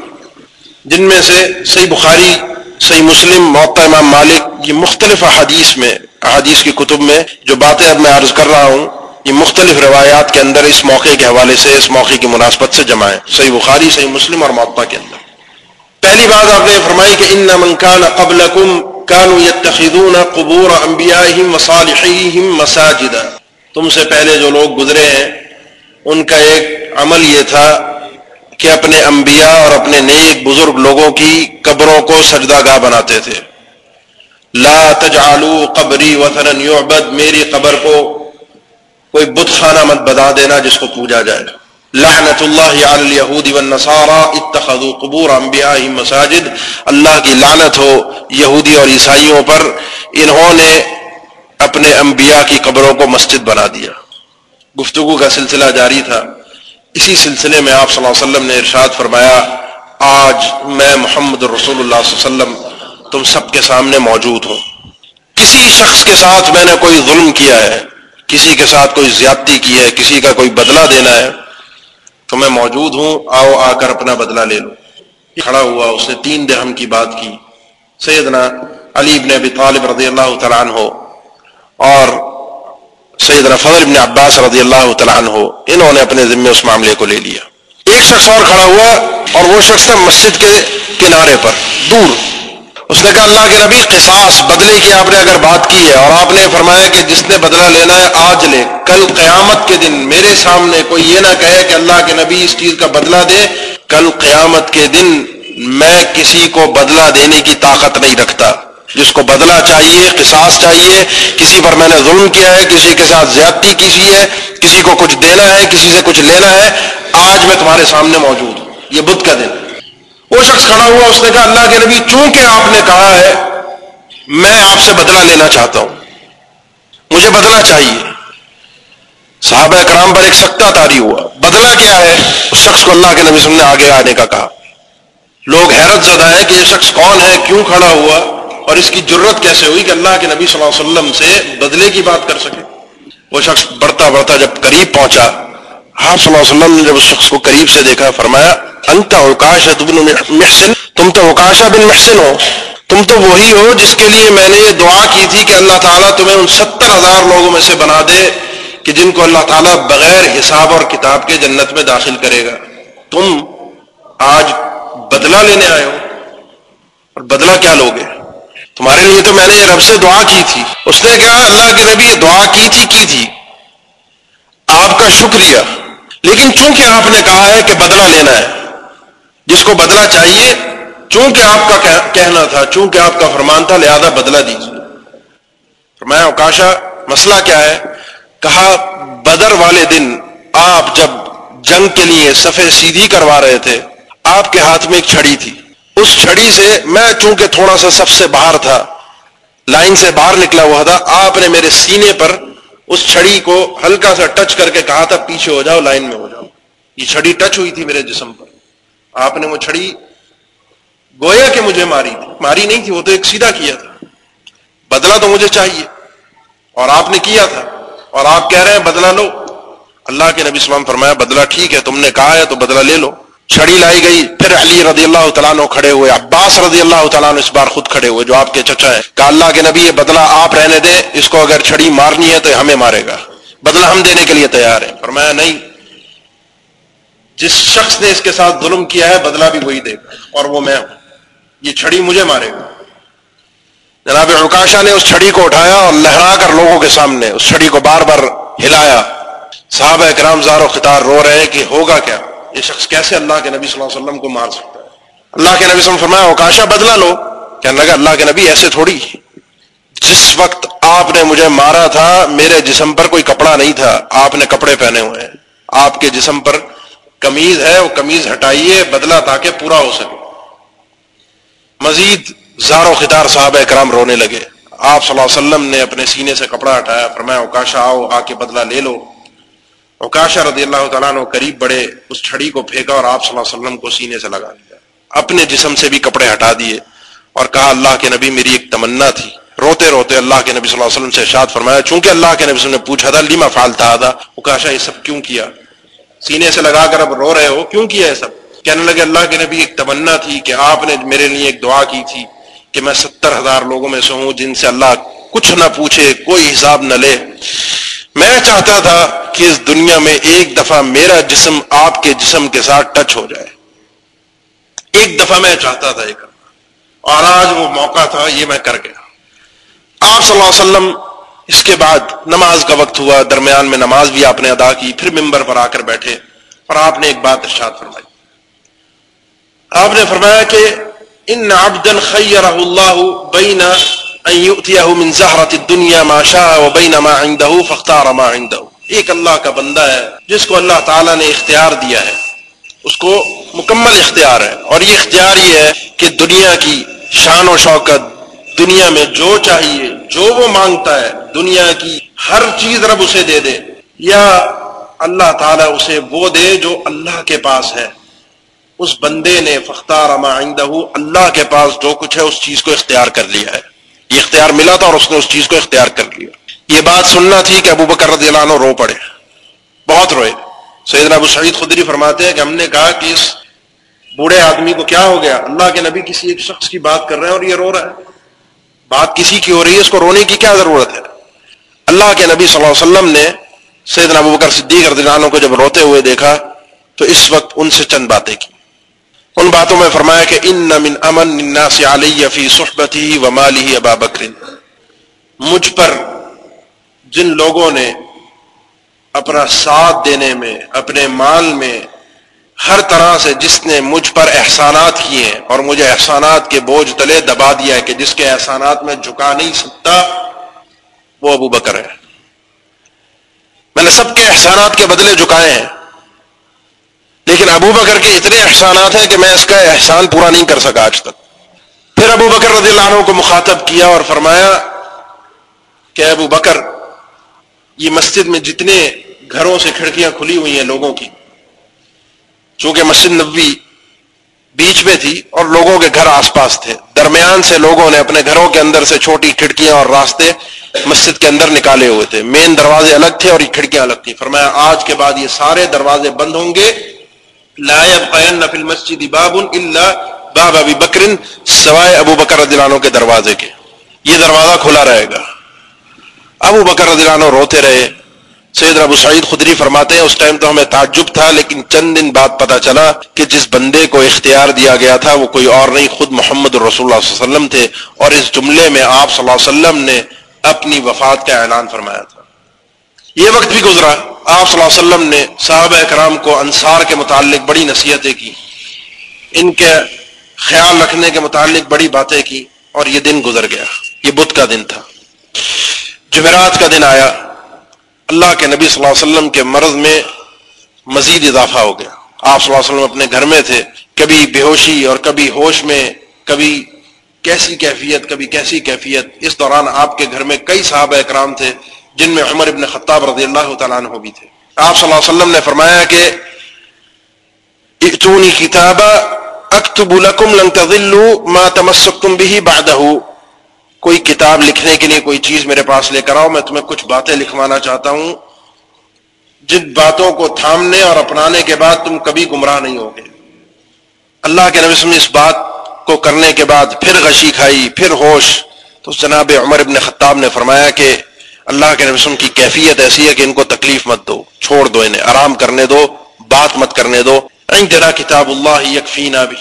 Speaker 2: جن میں سے صحیح بخاری صحیح مسلم، موقع امام مالک، یہ مختلف احادیث میں، احادیث کی کتب میں جو باتیں اب میں عرض کر رہا ہوں، یہ مختلف روایات کے اندر اس موقع کے حوالے سے، اس موقع کی مناسبت سے جمع ہے صحیح بخاری، صحیح مسلم اور موقع کے اندر۔ پہلی بات آپ نے فرمائی کہ ان من کان قبلکم کانوا یتخذون قبور انبیائہم وصالحیہم مساجد تم سے پہلے جو لوگ گزرے ہیں، ان کا ایک عمل یہ تھا کہ اپنے انبیاء اور اپنے نیک بزرگ لوگوں کی قبروں کو سجدہ گاہ بناتے تھے۔ لا تجعلوا قبری وطن یعبد، میری قبر کو کوئی بت خانہ مت بدا دینا جس کو پوجا جائے۔ لعنت اللہ علی الیہود والنصارى اتخذوا قبور انبیائهم مساجد۔ اللہ کی لعنت ہو یہودی اور عیسائیوں پر، انہوں نے اپنے انبیاء کی قبروں کو مسجد بنا دیا۔ گفتگو کا سلسلہ جاری تھا۔ اسی سلسلے میں آپ صلی اللہ علیہ وسلم نے ارشاد فرمایا، آج میں محمد رسول اللہ صلی اللہ علیہ وسلم تم سب کے سامنے موجود ہوں۔ کسی شخص کے ساتھ میں نے کوئی ظلم کیا ہے، کسی کے ساتھ کوئی زیادتی کی ہے، کسی کا کوئی بدلہ دینا ہے، تو میں موجود ہوں، آؤ آ کر اپنا بدلہ لے لو۔ کھڑا ہوا، اس نے تین درہم کی بات کی۔ سیدنا علی ابن ابی طالب رضی اللہ تعالیٰ عنہ اور سیدنا فضل ابن عباس رضی اللہ تعالیٰ عنہ، انہوں نے اپنے ذمے اس معاملے کو لے لیا۔ ایک شخص اور کھڑا ہوا اور وہ شخص تھا مسجد کے کنارے پر، دور۔ اس نے کہا، اللہ کے نبی، قصاص، بدلے کی آپ نے اگر بات کی ہے اور آپ نے فرمایا کہ جس نے بدلہ لینا ہے، آج لے۔ کل قیامت کے دن میرے سامنے کوئی یہ نہ کہے کہ اللہ کے نبی اس چیز کا بدلہ دے۔ کل قیامت کے دن میں کسی کو بدلہ دینے کی طاقت نہیں رکھتا۔ جس کو بدلہ چاہیے، قصاص چاہیے، کسی پر میں نے ظلم کیا ہے، کسی کے ساتھ زیادتی کسی ہے، کسی کو کچھ دینا ہے، کسی سے کچھ لینا ہے، آج میں تمہارے سامنے موجود ہوں۔ یہ بدھ کا دن۔ وہ شخص کھڑا ہوا، اس نے کہا، اللہ کے نبی، چونکہ آپ نے کہا ہے، میں آپ سے بدلہ لینا چاہتا ہوں۔ مجھے بدلہ چاہیے۔ صحابہ کرام پر ایک سکتا تاری ہوا۔ بدلہ کیا ہے؟ اس شخص کو اللہ کے نبی نے آگے آنے کا کہا۔ لوگ حیرت زدہ ہے کہ یہ شخص کون ہے، کیوں کھڑا ہوا؟ اور اس کی ضرورت کیسے ہوئی کہ اللہ کے نبی صلی اللہ علیہ وسلم سے بدلے کی بات کر سکے؟ وہ شخص بڑھتا بڑھتا جب قریب پہنچا، آپ صلی اللہ علیہ وسلم نے جب اس شخص کو قریب سے دیکھا، فرمایا، انت اوکاش بن محسن، تم تو اوکاشا بن محسن ہو۔ تم تو وہی ہو جس کے لیے میں نے یہ دعا کی تھی کہ اللہ تعالیٰ تمہیں ان ستر ہزار لوگوں میں سے بنا دے کہ جن کو اللہ تعالیٰ بغیر حساب اور کتاب کے جنت میں داخل کرے گا۔ تم آج بدلہ لینے آئے ہو، اور بدلہ کیا لوگے؟ تمہارے لیے تو میں نے یہ رب سے دعا کی تھی۔ اس نے کہا، اللہ کے نبی یہ دعا کی تھی کی تھی۔ آپ کا شکریہ۔ لیکن چونکہ آپ نے کہا ہے کہ بدلہ لینا ہے، جس کو بدلہ چاہیے، چونکہ آپ کا کہنا تھا، چونکہ آپ کا فرمان تھا، لہذا بدلہ دیجیے فرمایا، اوکاشا، مسئلہ کیا ہے؟ کہا، بدر والے دن آپ جب جنگ کے لیے سفید سیدھی کروا رہے تھے، آپ کے ہاتھ میں ایک چھڑی تھی۔ اس چھڑی سے میں چونکہ تھوڑا سا سب سے باہر تھا، لائن سے باہر نکلا ہوا تھا، آپ نے میرے سینے پر اس چھڑی کو ہلکا سا ٹچ کر کے کہا تھا، پیچھے ہو جاؤ، لائن میں ہو جاؤ۔ یہ چھڑی ٹچ ہوئی تھی میرے جسم پر۔ آپ نے وہ چھڑی گویا کہ مجھے ماری تھی۔ ماری نہیں تھی، وہ تو ایک سیدھا کیا تھا۔ بدلہ تو مجھے چاہیے۔ اور آپ نے کیا تھا۔ اور آپ کہہ رہے ہیں، بدلہ لو۔ اللہ کے نبی اسلام فرمایا، بدلہ ٹھیک ہے، تم نے کہا ہے تو بدلہ لے لو۔ چھڑی لائی گئی، پھر علی رضی اللہ تعالیٰ نے کھڑے ہوئے، عباس رضی اللہ تعالیٰ نے اس بار خود کھڑے ہوئے، جو آپ کے چچا ہیں کہ اللہ کے نبی یہ بدلہ آپ رہنے دیں، اس کو اگر چھڑی مارنی ہے تو ہمیں مارے گا۔ بدلہ ہم دینے کے لیے تیار ہیں۔ فرمایا نہیں۔ جس شخص نے اس کے ساتھ ظلم کیا ہے، بدلہ بھی وہی دے گا، اور وہ میں ہوں۔ یہ چھڑی مجھے مارے گا۔ جناب رکاشا نے اس چھڑی کو اٹھایا اور لہرا کر لوگوں کے سامنے، اس چھڑی کو بار بار ہلایا۔ صحابہ اکرام زار و خطار رو رہے کہ ہوگا کیا؟ یہ شخص کیسے اللہ کے نبی صلی اللہ علیہ وسلم کو مار سکتا ہے؟ اللہ کے نبی صلی اللہ علیہ وسلم فرمایا اوکاشا بدلا لو۔ کہنے لگا، اللہ کے نبی ایسے تھوڑی۔ جس وقت آپ نے مجھے مارا تھا، میرے جسم پر کوئی کپڑا نہیں تھا۔ آپ نے کپڑے پہنے ہوئے ہیں۔ آپ کے جسم پر کمیز ہے، وہ کمیز ہٹائیے بدلا تاکہ پورا ہو سکے۔ مزید زار و خطار صاحب اکرام رونے لگے۔ آپ صلی اللہ علیہ وسلم نے اپنے سینے سے کپڑا ہٹایا، فرمایا اوکاشا آؤ، آ کے بدلہ لے لو۔ اوکاشا رضی اللہ تعالیٰ نے قریب بڑے اس چھڑی کو پھینکا اور آپ صلی اللہ علیہ وسلم کو سینے سے لگا دیا۔ اپنے جسم سے بھی کپڑے ہٹا دیے اور کہا، اللہ کے نبی میری ایک تمنا تھی۔ روتے روتے اللہ کے نبی صلی اللہ علیہ وسلم سے ارشاد فرمایا، چونکہ اللہ کے نبی صلی اللہ علیہ وسلم نے پوچھا تھا لیما فالتا تھا اوکاشا یہ سب کیوں کیا؟ سینے سے لگا کر اب رو رہے ہو، کیوں کیا ہے سب؟ کہنے لگے، اللہ کے نبی ایک تمنا تھی کہ آپ نے میرے لیے ایک دعا کی تھی کہ میں ستر ہزار لوگوں میں سے ہوں جن سے اللہ کچھ نہ پوچھے، کوئی حساب نہ لے۔ میں چاہتا تھا کہ اس دنیا میں ایک دفعہ میرا جسم آپ کے جسم کے ساتھ ٹچ ہو جائے۔ ایک دفعہ میں چاہتا تھا یہ کرنا۔ اور آج وہ موقع تھا، یہ میں کر گیا۔ آپ صلی اللہ علیہ وسلم، اس کے بعد نماز کا وقت ہوا، درمیان میں نماز بھی آپ نے ادا کی، پھر ممبر پر آ کر بیٹھے اور آپ نے ایک بات ارشاد فرمائی۔ آپ نے فرمایا کہ ان عبدا خیرہ اللہ بین ان یؤتیہ من زہرت الدنیا ما شاء و ما عنده فاختار ما عنده. ایک اللہ کا بندہ ہے، جس کو اللہ تعالیٰ نے اختیار دیا ہے۔ اس کو مکمل اختیار ہے۔ اور یہ اختیار یہ ہے کہ دنیا کی شان و شوکت، دنیا میں جو چاہیے، جو وہ مانگتا ہے، دنیا کی ہر چیز رب اسے دے دے۔ یا اللہ تعالیٰ اسے وہ دے جو اللہ کے پاس ہے۔ اس بندے نے فختار عندہ اللہ کے پاس جو کچھ ہے، اس چیز کو اختیار کر لیا ہے۔ یہ اختیار ملا تھا اور اس نے اس چیز کو اختیار کر لیا۔ یہ بات سننا تھی کہ ابو بکر رضی اللہ عنہ رو پڑے۔ بہت روئے۔ سیدنا ابو سعید خدری فرماتے ہیں کہ ہم نے کہا کہ اس بوڑھے آدمی کو کیا ہو گیا؟ اللہ کے نبی کسی ایک شخص کی بات کر رہے ہیں اور یہ رو رہا ہے۔ بات کسی کی ہو رہی ہے، اس کو رونے کی کیا ضرورت ہے؟ اللہ کے نبی صلی اللہ علیہ وسلم نے سیدنا ابو بکر صدیق رضی اللہ عنہ کو جب روتے ہوئے دیکھا تو اس وقت ان سے چند باتیں کی۔ ان باتوں میں فرمایا کہ ان من امن الناس علی فی صحبتی و مالی ابا بکر. مجھ پر جن لوگوں نے اپنا ساتھ دینے میں، اپنے مال میں ہر طرح سے جس نے مجھ پر احسانات کیے ہیں اور مجھے احسانات کے بوجھ تلے دبا دیا ہے کہ جس کے احسانات میں جھکا نہیں سکتا، وہ ابو بکر ہے۔ میں نے سب کے احسانات کے بدلے جھکائے ہیں۔ لیکن ابو بکر کے اتنے احسانات ہیں کہ میں اس کا احسان پورا نہیں کر سکا آج تک۔ پھر ابو بکر رضی اللہ عنہ کو مخاطب کیا اور فرمایا کہ ابو بکر، یہ مسجد میں جتنے گھروں سے کھڑکیاں کھلی ہوئی ہیں لوگوں کی، چونکہ مسجد نبوی بیچ میں تھی اور لوگوں کے گھر آس پاس تھے، درمیان سے لوگوں نے اپنے گھروں کے اندر سے چھوٹی کھڑکیاں اور راستے مسجد کے اندر نکالے ہوئے تھے۔ مین دروازے الگ تھے اور یہ کھڑکیاں الگ تھیں۔ فرمایا، آج کے بعد یہ سارے دروازے بند ہوں گے لا يبقين في المسجد باب الا باب ابی بکر سوائے ابو بکر رضی اللہ عنہ کے دروازے کے۔ یہ دروازہ کھلا رہے گا۔ ابو بکر رضی اللہ عنہ روتے رہے۔ سید ابو سعید خدری فرماتے ہیں، اس ٹائم تو ہمیں تعجب تھا، لیکن چند دن بعد پتا چلا کہ جس بندے کو اختیار دیا گیا تھا، وہ کوئی اور نہیں، خود محمد رسول اللہ صلی اللہ علیہ وسلم تھے۔ اور اس جملے میں آپ صلی اللہ علیہ وسلم نے اپنی وفات کا اعلان فرمایا تھا۔ یہ وقت بھی گزرا۔ آپ صلی اللہ علیہ وسلم نے صحابہ اکرام کو انصار کے متعلق بڑی نصیحتیں کی۔ ان کے خیال رکھنے کے متعلق بڑی باتیں کی اور یہ دن گزر گیا۔ یہ بدھ کا دن تھا۔ جمعرات کا دن آیا۔ اللہ کے نبی صلی اللہ علیہ وسلم کے مرض میں مزید اضافہ ہو گیا۔ آپ صلی اللہ علیہ وسلم اپنے گھر میں تھے۔ کبھی بے ہوشی اور کبھی ہوش میں، کبھی کیسی کیفیت، کبھی کیسی کیفیت۔ اس دوران آپ کے گھر میں کئی صحابہ اکرام تھے۔ جن میں عمر ابن خطاب رضی اللہ تعالیٰ عنہ بھی تھے۔ آپ صلی اللہ علیہ وسلم نے فرمایا کہ اتونی کتاب اکتب لکم لن تضلوا ما تمسکتم به بعدہ کوئی کتاب لکھنے کے لیے کوئی چیز میرے پاس لے کر آؤ، میں تمہیں کچھ باتیں لکھوانا چاہتا ہوں۔ جن باتوں کو تھامنے اور اپنانے کے بعد تم کبھی گمراہ نہیں ہوگے۔ اللہ کے نبی نے اس بات کو کرنے کے بعد پھر غشی کھائی، پھر ہوش۔ تو جناب عمر ابن خطاب نے فرمایا کہ اللہ کے نبی کی کیفیت ایسی ہے کہ ان کو تکلیف مت دو، چھوڑ دو انہیں، آرام کرنے دو، بات مت کرنے دو۔ تیرا کتاب اللہ یکفینا بھی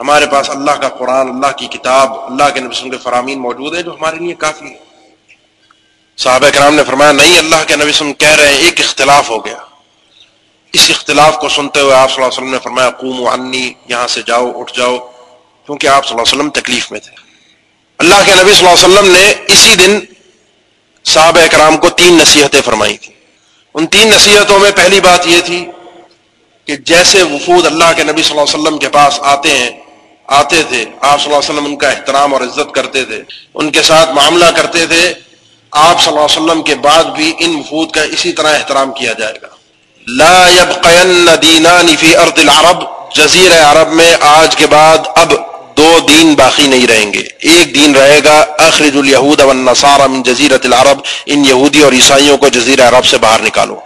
Speaker 2: ہمارے پاس اللہ کا قرآن، اللہ کی کتاب، اللہ کے نبی کے فرامین موجود ہیں جو ہمارے لیے کافی ہے صحابہ کرام نے فرمایا، نہیں، اللہ کے نبی کہہ رہے ہیں، ایک اختلاف ہو گیا۔ اس اختلاف کو سنتے ہوئے آپ صلی اللہ علیہ وسلم نے فرمایا قوم عنی، یہاں سے جاؤ، اٹھ جاؤ۔ کیونکہ آپ صلی اللہ علیہ وسلم تکلیف میں تھے۔ اللہ کے نبی صلی اللہ علیہ وسلم نے اسی دن صحابہ کرام کو تین نصیحتیں فرمائی تھیں۔ ان تین نصیحتوں میں پہلی بات یہ تھی کہ جیسے وفود اللہ کے نبی صلی اللہ علیہ وسلم کے پاس آتے ہیں، آتے تھے، آپ صلی اللہ علیہ وسلم ان کا احترام اور عزت کرتے تھے، ان کے ساتھ معاملہ کرتے تھے، آپ صلی اللہ علیہ وسلم کے بعد بھی ان وفود کا اسی طرح احترام کیا جائے گا۔ لا يبقين دینان فی ارض العرب جزیر عرب میں آج کے بعد اب دو دین باقی نہیں رہیں گے۔ ایک دین رہے گا، اخرج الیہود والنصارى من جزیرت العرب، ان یہودی اور عیسائیوں کو جزیر عرب سے باہر نکالو۔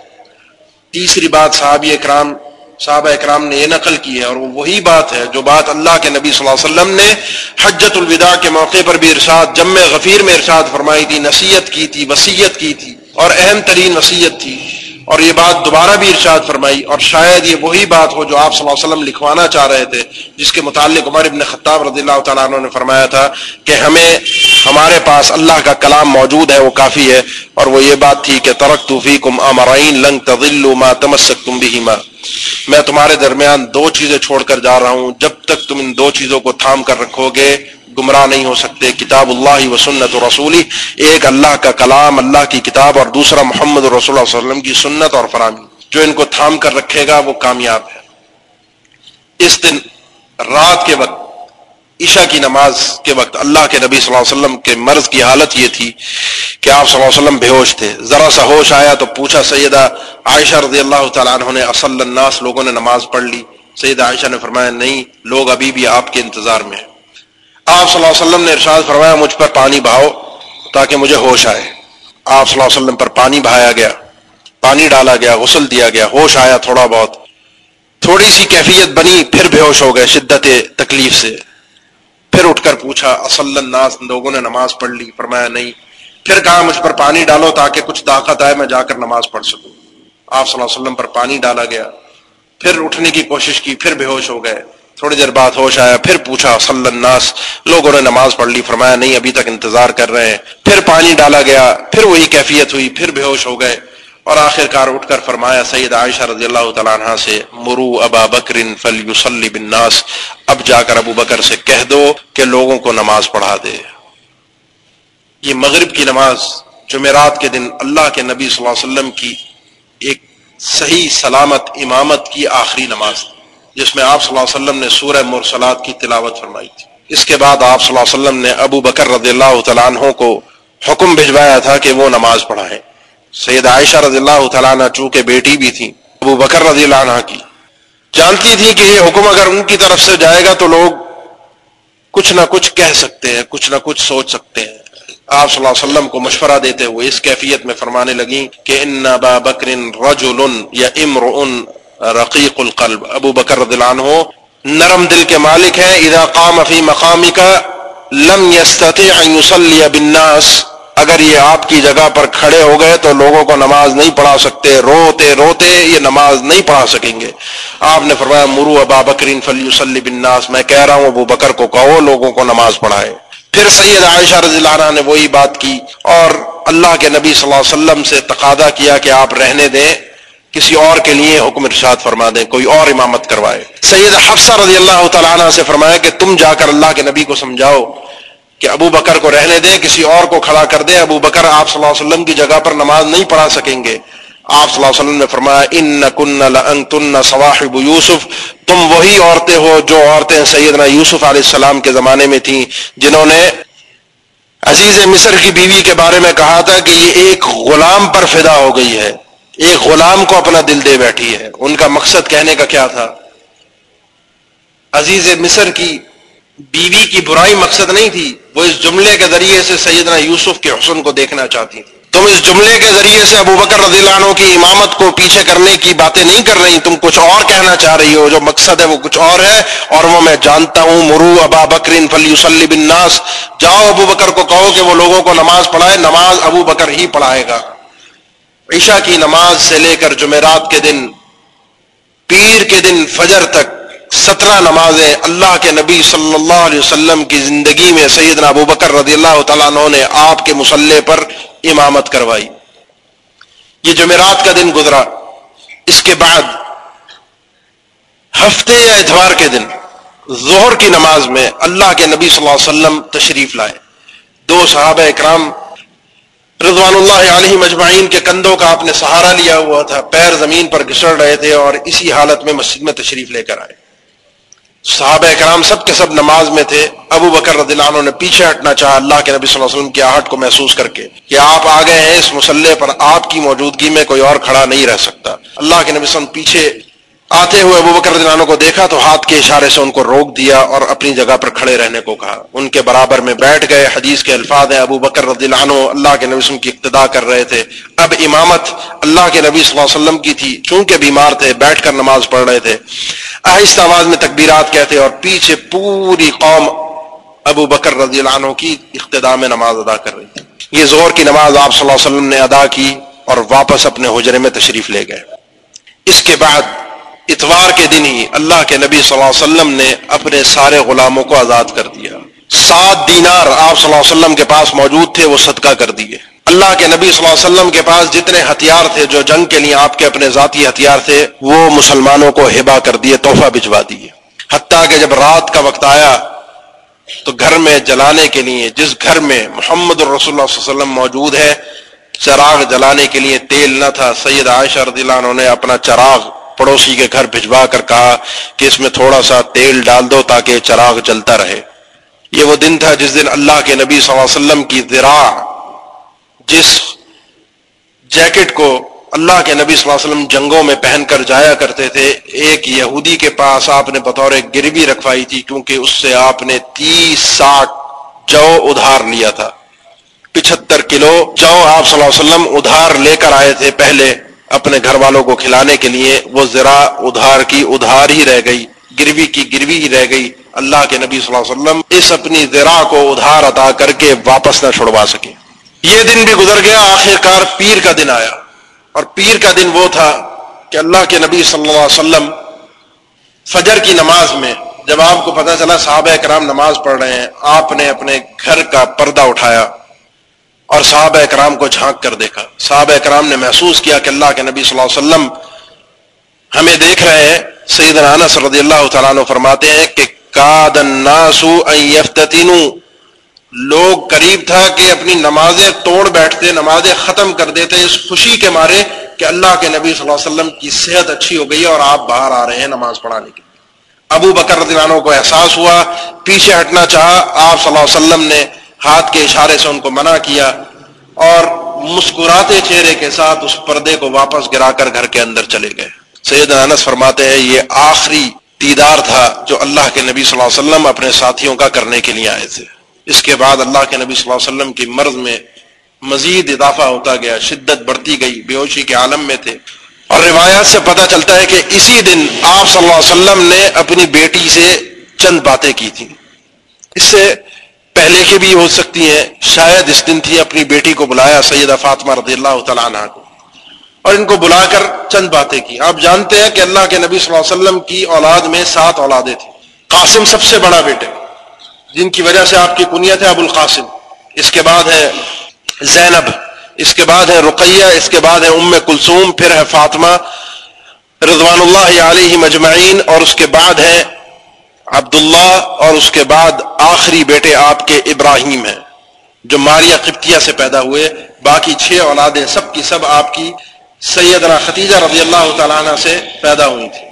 Speaker 2: تیسری بات صحابی اکرام، صحابہ اکرام نے یہ نقل کی ہے، اور وہ وہی بات ہے جو بات اللہ کے نبی صلی اللہ علیہ وسلم نے حجت الوداع کے موقع پر بھی ارشاد، جم غفیر میں ارشاد فرمائی تھی، نصیحت کی تھی وسیعت کی تھی، اور اہم ترین وسیعت تھی۔ اور یہ بات دوبارہ بھی ارشاد فرمائی اور شاید یہ وہی بات ہو جو آپ صلی اللہ علیہ وسلم لکھوانا چاہ رہے تھے، جس کے متعلق عمر ابن خطاب رضی اللہ تعالیٰ عنہ نے فرمایا تھا کہ ہمیں، ہمارے پاس اللہ کا کلام موجود ہے، وہ کافی ہے، اور وہ یہ بات تھی کہ ترک توفی کم امرائن لنگ تدل ما تمسک تم بھی میں تمہارے درمیان دو چیزیں چھوڑ کر جا رہا ہوں، جب تک تم ان دو چیزوں کو تھام کر رکھو گے گمراہ نہیں ہو سکتے، کتاب اللہ و سنت و رسولی، ایک اللہ کا کلام، اللہ کی کتاب اور دوسرا محمد رسول اللہ علیہ وسلم کی سنت اور فراہمی جو ان کو تھام کر رکھے گا، وہ کامیاب ہے۔ اس دن رات کے وقت، عشاء کی نماز کے وقت اللہ کے نبی صلی اللہ علیہ وسلم کے مرض کی حالت یہ تھی کہ آپ صلی اللہ علیہ وسلم بے ہوش تھے۔ ذرا سا ہوش آیا تو پوچھا، سیدہ عائشہ رضی اللہ تعالیٰ عنہ نے اصل الناس لوگوں نے نماز پڑھ لی۔ سیدہ عائشہ نے فرمایا، نہیں، لوگ ابھی بھی آپ کے انتظار میں ہیں۔ آپ صلی اللہ علیہ وسلم نے ارشاد فرمایا، مجھ پر پانی بہاؤ تاکہ مجھے ہوش آئے۔ آپ صلی اللہ علیہ وسلم پر پانی بہایا گیا، پانی ڈالا گیا، غسل دیا گیا، ہوش آیا تھوڑا بہت۔ تھوڑی سی کیفیت بنی، پھر بے ہوش ہو گئے شدت تکلیف سے۔ پھر اٹھ کر پوچھا، اصل الناس لوگوں نے نماز پڑھ لی؟ فرمایا، نہیں۔ پھر کہا، مجھ پر پانی ڈالو تاکہ کچھ طاقت آئے، میں جا کر نماز پڑھ سکوں۔ آپ صلی اللہ علیہ وسلم پر پانی ڈالا گیا۔ پھر اٹھنے کی کوشش کی، پھر بے ہوش ہو گئے۔ تھوڑی دیر بعد ہوش آیا، پھر پوچھا صلی الناس لوگوں نے نماز پڑھ لی، فرمایا نہیں، ابھی تک انتظار کر رہے ہیں۔ پھر پانی ڈالا گیا، پھر وہی کیفیت ہوئی، پھر بے ہوش ہو گئے۔ اور آخر کار اٹھ کر فرمایا، سید عائشہ رضی اللہ تعالیٰ عنہ سے، مرو ابا بکر فلی بالناس۔ اب جا کر ابو بکر سے کہہ دو کہ لوگوں کو نماز پڑھا دے۔ یہ مغرب کی نماز، جمعرات کے دن اللہ کے نبی صلی اللہ علیہ وسلم کی ایک صحیح سلامت امامت کی آخری نماز۔ تھی جس میں آپ صلی اللہ علیہ وسلم نے سورہ مرسلات کی تلاوت فرمائی تھی۔ اس کے بعد آپ صلی اللہ علیہ وسلم نے ابو بکر رضی اللہ تعالیٰ عنہ کو حکم بھجوایا تھا کہ وہ نماز پڑھائیں۔ سید عائشہ رضی اللہ تعالیٰ عنہ چونکہ بیٹی بھی تھی ابو بکر رضی اللہ عنہ کی۔ جانتی تھی کہ یہ حکم اگر ان کی طرف سے جائے گا تو لوگ کچھ نہ کچھ کہہ سکتے ہیں، کچھ نہ کچھ سوچ سکتے ہیں۔ آپ صلی اللہ علیہ وسلم کو مشورہ دیتے ہوئے اس کیفیت میں فرمانے لگیں کہ ان ابا بکر رجل یا امر رقیق القلب۔ ابو بکر رضی اللہ عنہ نرم دل کے مالک ہیں، اذا قام فی مقامی کا لم يستطيع ان يصلي بالناس۔ اگر یہ آپ کی جگہ پر کھڑے ہو گئے تو لوگوں کو نماز نہیں پڑھا سکتے، روتے روتے یہ نماز نہیں پڑھا سکیں گے۔ آپ نے فرمایا، مرو ابا بکرین فلی بالناس۔ میں کہہ رہا ہوں، ابو بکر کو کہو لوگوں کو نماز پڑھائے۔ پھر سید عائشہ رضی اللہ عنہ نے وہی بات کی اور اللہ کے نبی صلی اللہ علیہ وسلم سے تقاضا کیا کہ آپ رہنے دیں۔ کسی اور کے لیے حکم ارشاد فرما دیں، کوئی اور امامت کروائے۔ سید حفصہ رضی اللہ تعالیٰ عنہ سے فرمایا کہ تم جا کر اللہ کے نبی کو سمجھاؤ کہ ابو بکر کو رہنے دیں، کسی اور کو کھڑا کر دیں۔ ابو بکر آپ صلی اللہ علیہ وسلم کی جگہ پر نماز نہیں پڑھا سکیں گے۔ آپ صلی اللہ علیہ وسلم نے فرمایا ان کن کن صواحب یوسف۔ تم وہی عورتیں ہو جو عورتیں سیدنا یوسف علیہ السلام کے زمانے میں تھیں، جنہوں نے عزیز مصر کی بیوی کے بارے میں کہا تھا کہ یہ ایک غلام پر فدا ہو گئی ہے۔ ایک غلام کو اپنا دل دے بیٹھی ہے۔ ان کا مقصد کہنے کا کیا تھا؟ عزیز مصر کی بیوی کی برائی مقصد نہیں تھی۔ وہ اس جملے کے ذریعے سے سیدنا یوسف کے حسن کو دیکھنا چاہتی تھی۔ تم اس جملے کے ذریعے سے ابو بکر رضی اللہ عنہ کی امامت کو پیچھے کرنے کی باتیں نہیں کر رہی، تم کچھ اور کہنا چاہ رہی ہو۔ جو مقصد ہے وہ کچھ اور ہے اور وہ میں جانتا ہوں۔ مرو ابا بکرین فلی بن ناس جاؤ ابو بکر کو کہو کہ وہ لوگوں کو نماز پڑھائے۔ نماز ابو بکر ہی پڑھائے گا۔ عشاء کی نماز سے لے کر جمعرات کے دن، پیر کے دن فجر تک سترہ نمازیں اللہ کے نبی صلی اللہ علیہ وسلم کی زندگی میں سیدنا ابو بکر رضی اللہ تعالیٰ عنہ نے آپ کے مسلح پر امامت کروائی۔ یہ جمعرات کا دن گزرا۔ اس کے بعد ہفتے یا اتوار کے دن ظہر کی نماز میں اللہ کے نبی صلی اللہ علیہ وسلم تشریف لائے۔ دو صحابہ اکرام رضوان اللہ علیہ مجمعین کے کندھوں کا آپ نے سہارا لیا ہوا تھا، پیر زمین پر گھسڑ رہے تھے اور اسی حالت میں مسجد میں تشریف لے کر آئے۔ صحابہ کرام سب کے سب نماز میں تھے، ابو بکر رضی اللہ عنہ نے پیچھے ہٹنا چاہا، اللہ کے نبی صلی اللہ علیہ وسلم کی آہٹ کو محسوس کر کے کہ آپ آ گئے ہیں، اس مسلح پر آپ کی موجودگی میں کوئی اور کھڑا نہیں رہ سکتا۔ اللہ کے نبی صلی اللہ علیہ وسلم پیچھے آتے ہوئے ابو بکر رضی عنہ کو دیکھا تو ہاتھ کے اشارے سے ان کو روک دیا اور اپنی جگہ پر کھڑے رہنے کو کہا۔ ان کے برابر میں بیٹھ گئے۔ حدیث کے الفاظ ہیں۔ ابو بکر رضی اللہ عنہ اللہ کے نبی وسلم کی اقتدا کر رہے تھے۔ اب امامت اللہ کے نبی صلی اللہ علیہ وسلم کی تھی۔ چونکہ بیمار تھے، بیٹھ کر نماز پڑھ رہے تھے۔ آہستہ آواز میں تکبیرات کہتے اور پیچھے پوری قوم ابو بکر رضی اللہ عنہ کی اقتدا میں نماز ادا کر رہی تھی۔ یہ زور کی نماز آپ صلی اللہ علیہ وسلم نے ادا کی اور واپس اپنے حجرے میں تشریف لے گئے۔ اس کے بعد اتوار کے دن ہی اللہ کے نبی صلی اللہ علیہ وسلم نے اپنے سارے غلاموں کو آزاد کر دیا۔ سات دینار آپ صلی اللہ علیہ وسلم کے پاس موجود تھے، وہ صدقہ کر دیے۔ اللہ کے نبی صلی اللہ علیہ وسلم کے پاس جتنے ہتھیار تھے، جو جنگ کے لیے آپ کے اپنے ذاتی ہتھیار تھے، وہ مسلمانوں کو ہبا کر دیے، تحفہ بھجوا دیے۔ حتیٰ کہ جب رات کا وقت آیا، تو گھر میں جلانے کے لیے، جس گھر میں محمد الرسول اللہ صلی اللہ علیہ وسلم موجود ہے، چراغ جلانے کے لیے تیل نہ تھا، سید عائشہ رضی اللہ عنہ نے اپنا چراغ پڑوسی کے گھر بھجوا کر کہا کہ اس میں تھوڑا سا تیل ڈال دو تاکہ چراغ جلتا رہے۔ یہ وہ دن تھا جس دن اللہ کے نبی صلی اللہ علیہ وسلم کی ذرا جس جیکٹ کو اللہ کے نبی صلی اللہ علیہ وسلم جنگوں میں پہن کر جایا کرتے تھے، ایک یہودی کے پاس آپ نے بطور گروی رکھوائی تھی کیونکہ اس سے آپ نے تیس ساٹھ جو ادھار لیا تھا۔ پچہتر کلو جو آپ صلی اللہ علیہ وسلم ادھار لے کر آئے تھے پہلے۔ اپنے گھر والوں کو کھلانے کے لیے وہ ذرا ادھار کی ادھار ہی رہ گئی، گروی کی گروی ہی رہ گئی۔ اللہ کے نبی صلی اللہ علیہ وسلم اس اپنی ذرا کو ادھار ادا کر کے واپس نہ چھڑوا سکے۔ یہ دن بھی گزر گیا آخر کار پیر کا دن آیا۔ اور پیر کا دن وہ تھا کہ اللہ کے نبی صلی اللہ علیہ وسلم فجر کی نماز میں جب آپ کو پتا چلا صحابہ کرام نماز پڑھ رہے ہیں، آپ نے اپنے گھر کا پردہ اٹھایا۔ اور صحابہ اکرام کو جھانک کر دیکھا۔ صحابہ اکرام نے محسوس کیا کہ اللہ کے نبی صلی اللہ علیہ وسلم ہمیں دیکھ رہے ہیں۔ سعید انس رضی اللہ تعالیٰ عنہ فرماتے ہیں کہ کاد ان لوگ قریب تھا کہ اپنی نمازیں توڑ بیٹھتے، نمازیں ختم کر دیتے، اس خوشی کے مارے کہ اللہ کے نبی صلی اللہ علیہ وسلم کی صحت اچھی ہو گئی ہے اور آپ باہر آ رہے ہیں نماز پڑھانے کے ابو بکر رضی اللہ عنہ کو احساس ہوا، پیچھے ہٹنا چاہا۔ آپ صلی اللہ علیہ وسلم نے ہاتھ کے اشارے سے ان کو منع کیا اور مسکراتے چہرے کے ساتھ اس پردے کو واپس گرا کر گھر کے اندر چلے گئے۔ سید انس فرماتے ہیں، یہ آخری دیدار تھا جو اللہ کے نبی صلی اللہ علیہ وسلم اپنے ساتھیوں کا کرنے کے لیے آئے تھے۔ اس کے بعد اللہ کے نبی صلی اللہ علیہ وسلم کی مرض میں مزید اضافہ ہوتا گیا، شدت بڑھتی گئی، بے ہوشی کے عالم میں تھے۔ اور روایات سے پتہ چلتا ہے کہ اسی دن آپ صلی اللہ علیہ وسلم نے اپنی بیٹی سے چند باتیں کی تھیں۔ اس سے پہلے کے بھی ہو سکتی ہیں، شاید اس دن تھی اپنی بیٹی کو بلایا سیدہ فاطمہ رضی اللہ تعالیٰ عنہ کو۔ اور ان کو بلا کر چند باتیں کی۔ آپ جانتے ہیں کہ اللہ کے نبی صلی اللہ علیہ وسلم کی اولاد میں سات اولادیں تھیں۔ قاسم سب سے بڑا بیٹے جن کی وجہ سے آپ کی کنیت ہے ابو القاسم اس کے بعد ہے زینب۔ اس کے بعد ہے رقیہ۔ اس کے بعد ہے ام کلثوم۔ پھر ہے فاطمہ۔ رضوان اللہ علیہ مجمعین۔ اور اس کے بعد ہے عبداللہ اور اس کے بعد آخری بیٹے آپ کے ابراہیم ہیں، جو ماریا قبطیہ سے پیدا ہوئے، باقی چھ اولادیں سب کی سب آپ کی سیدنا ختیجہ رضی اللہ تعالیٰ عنہ سے پیدا ہوئی تھی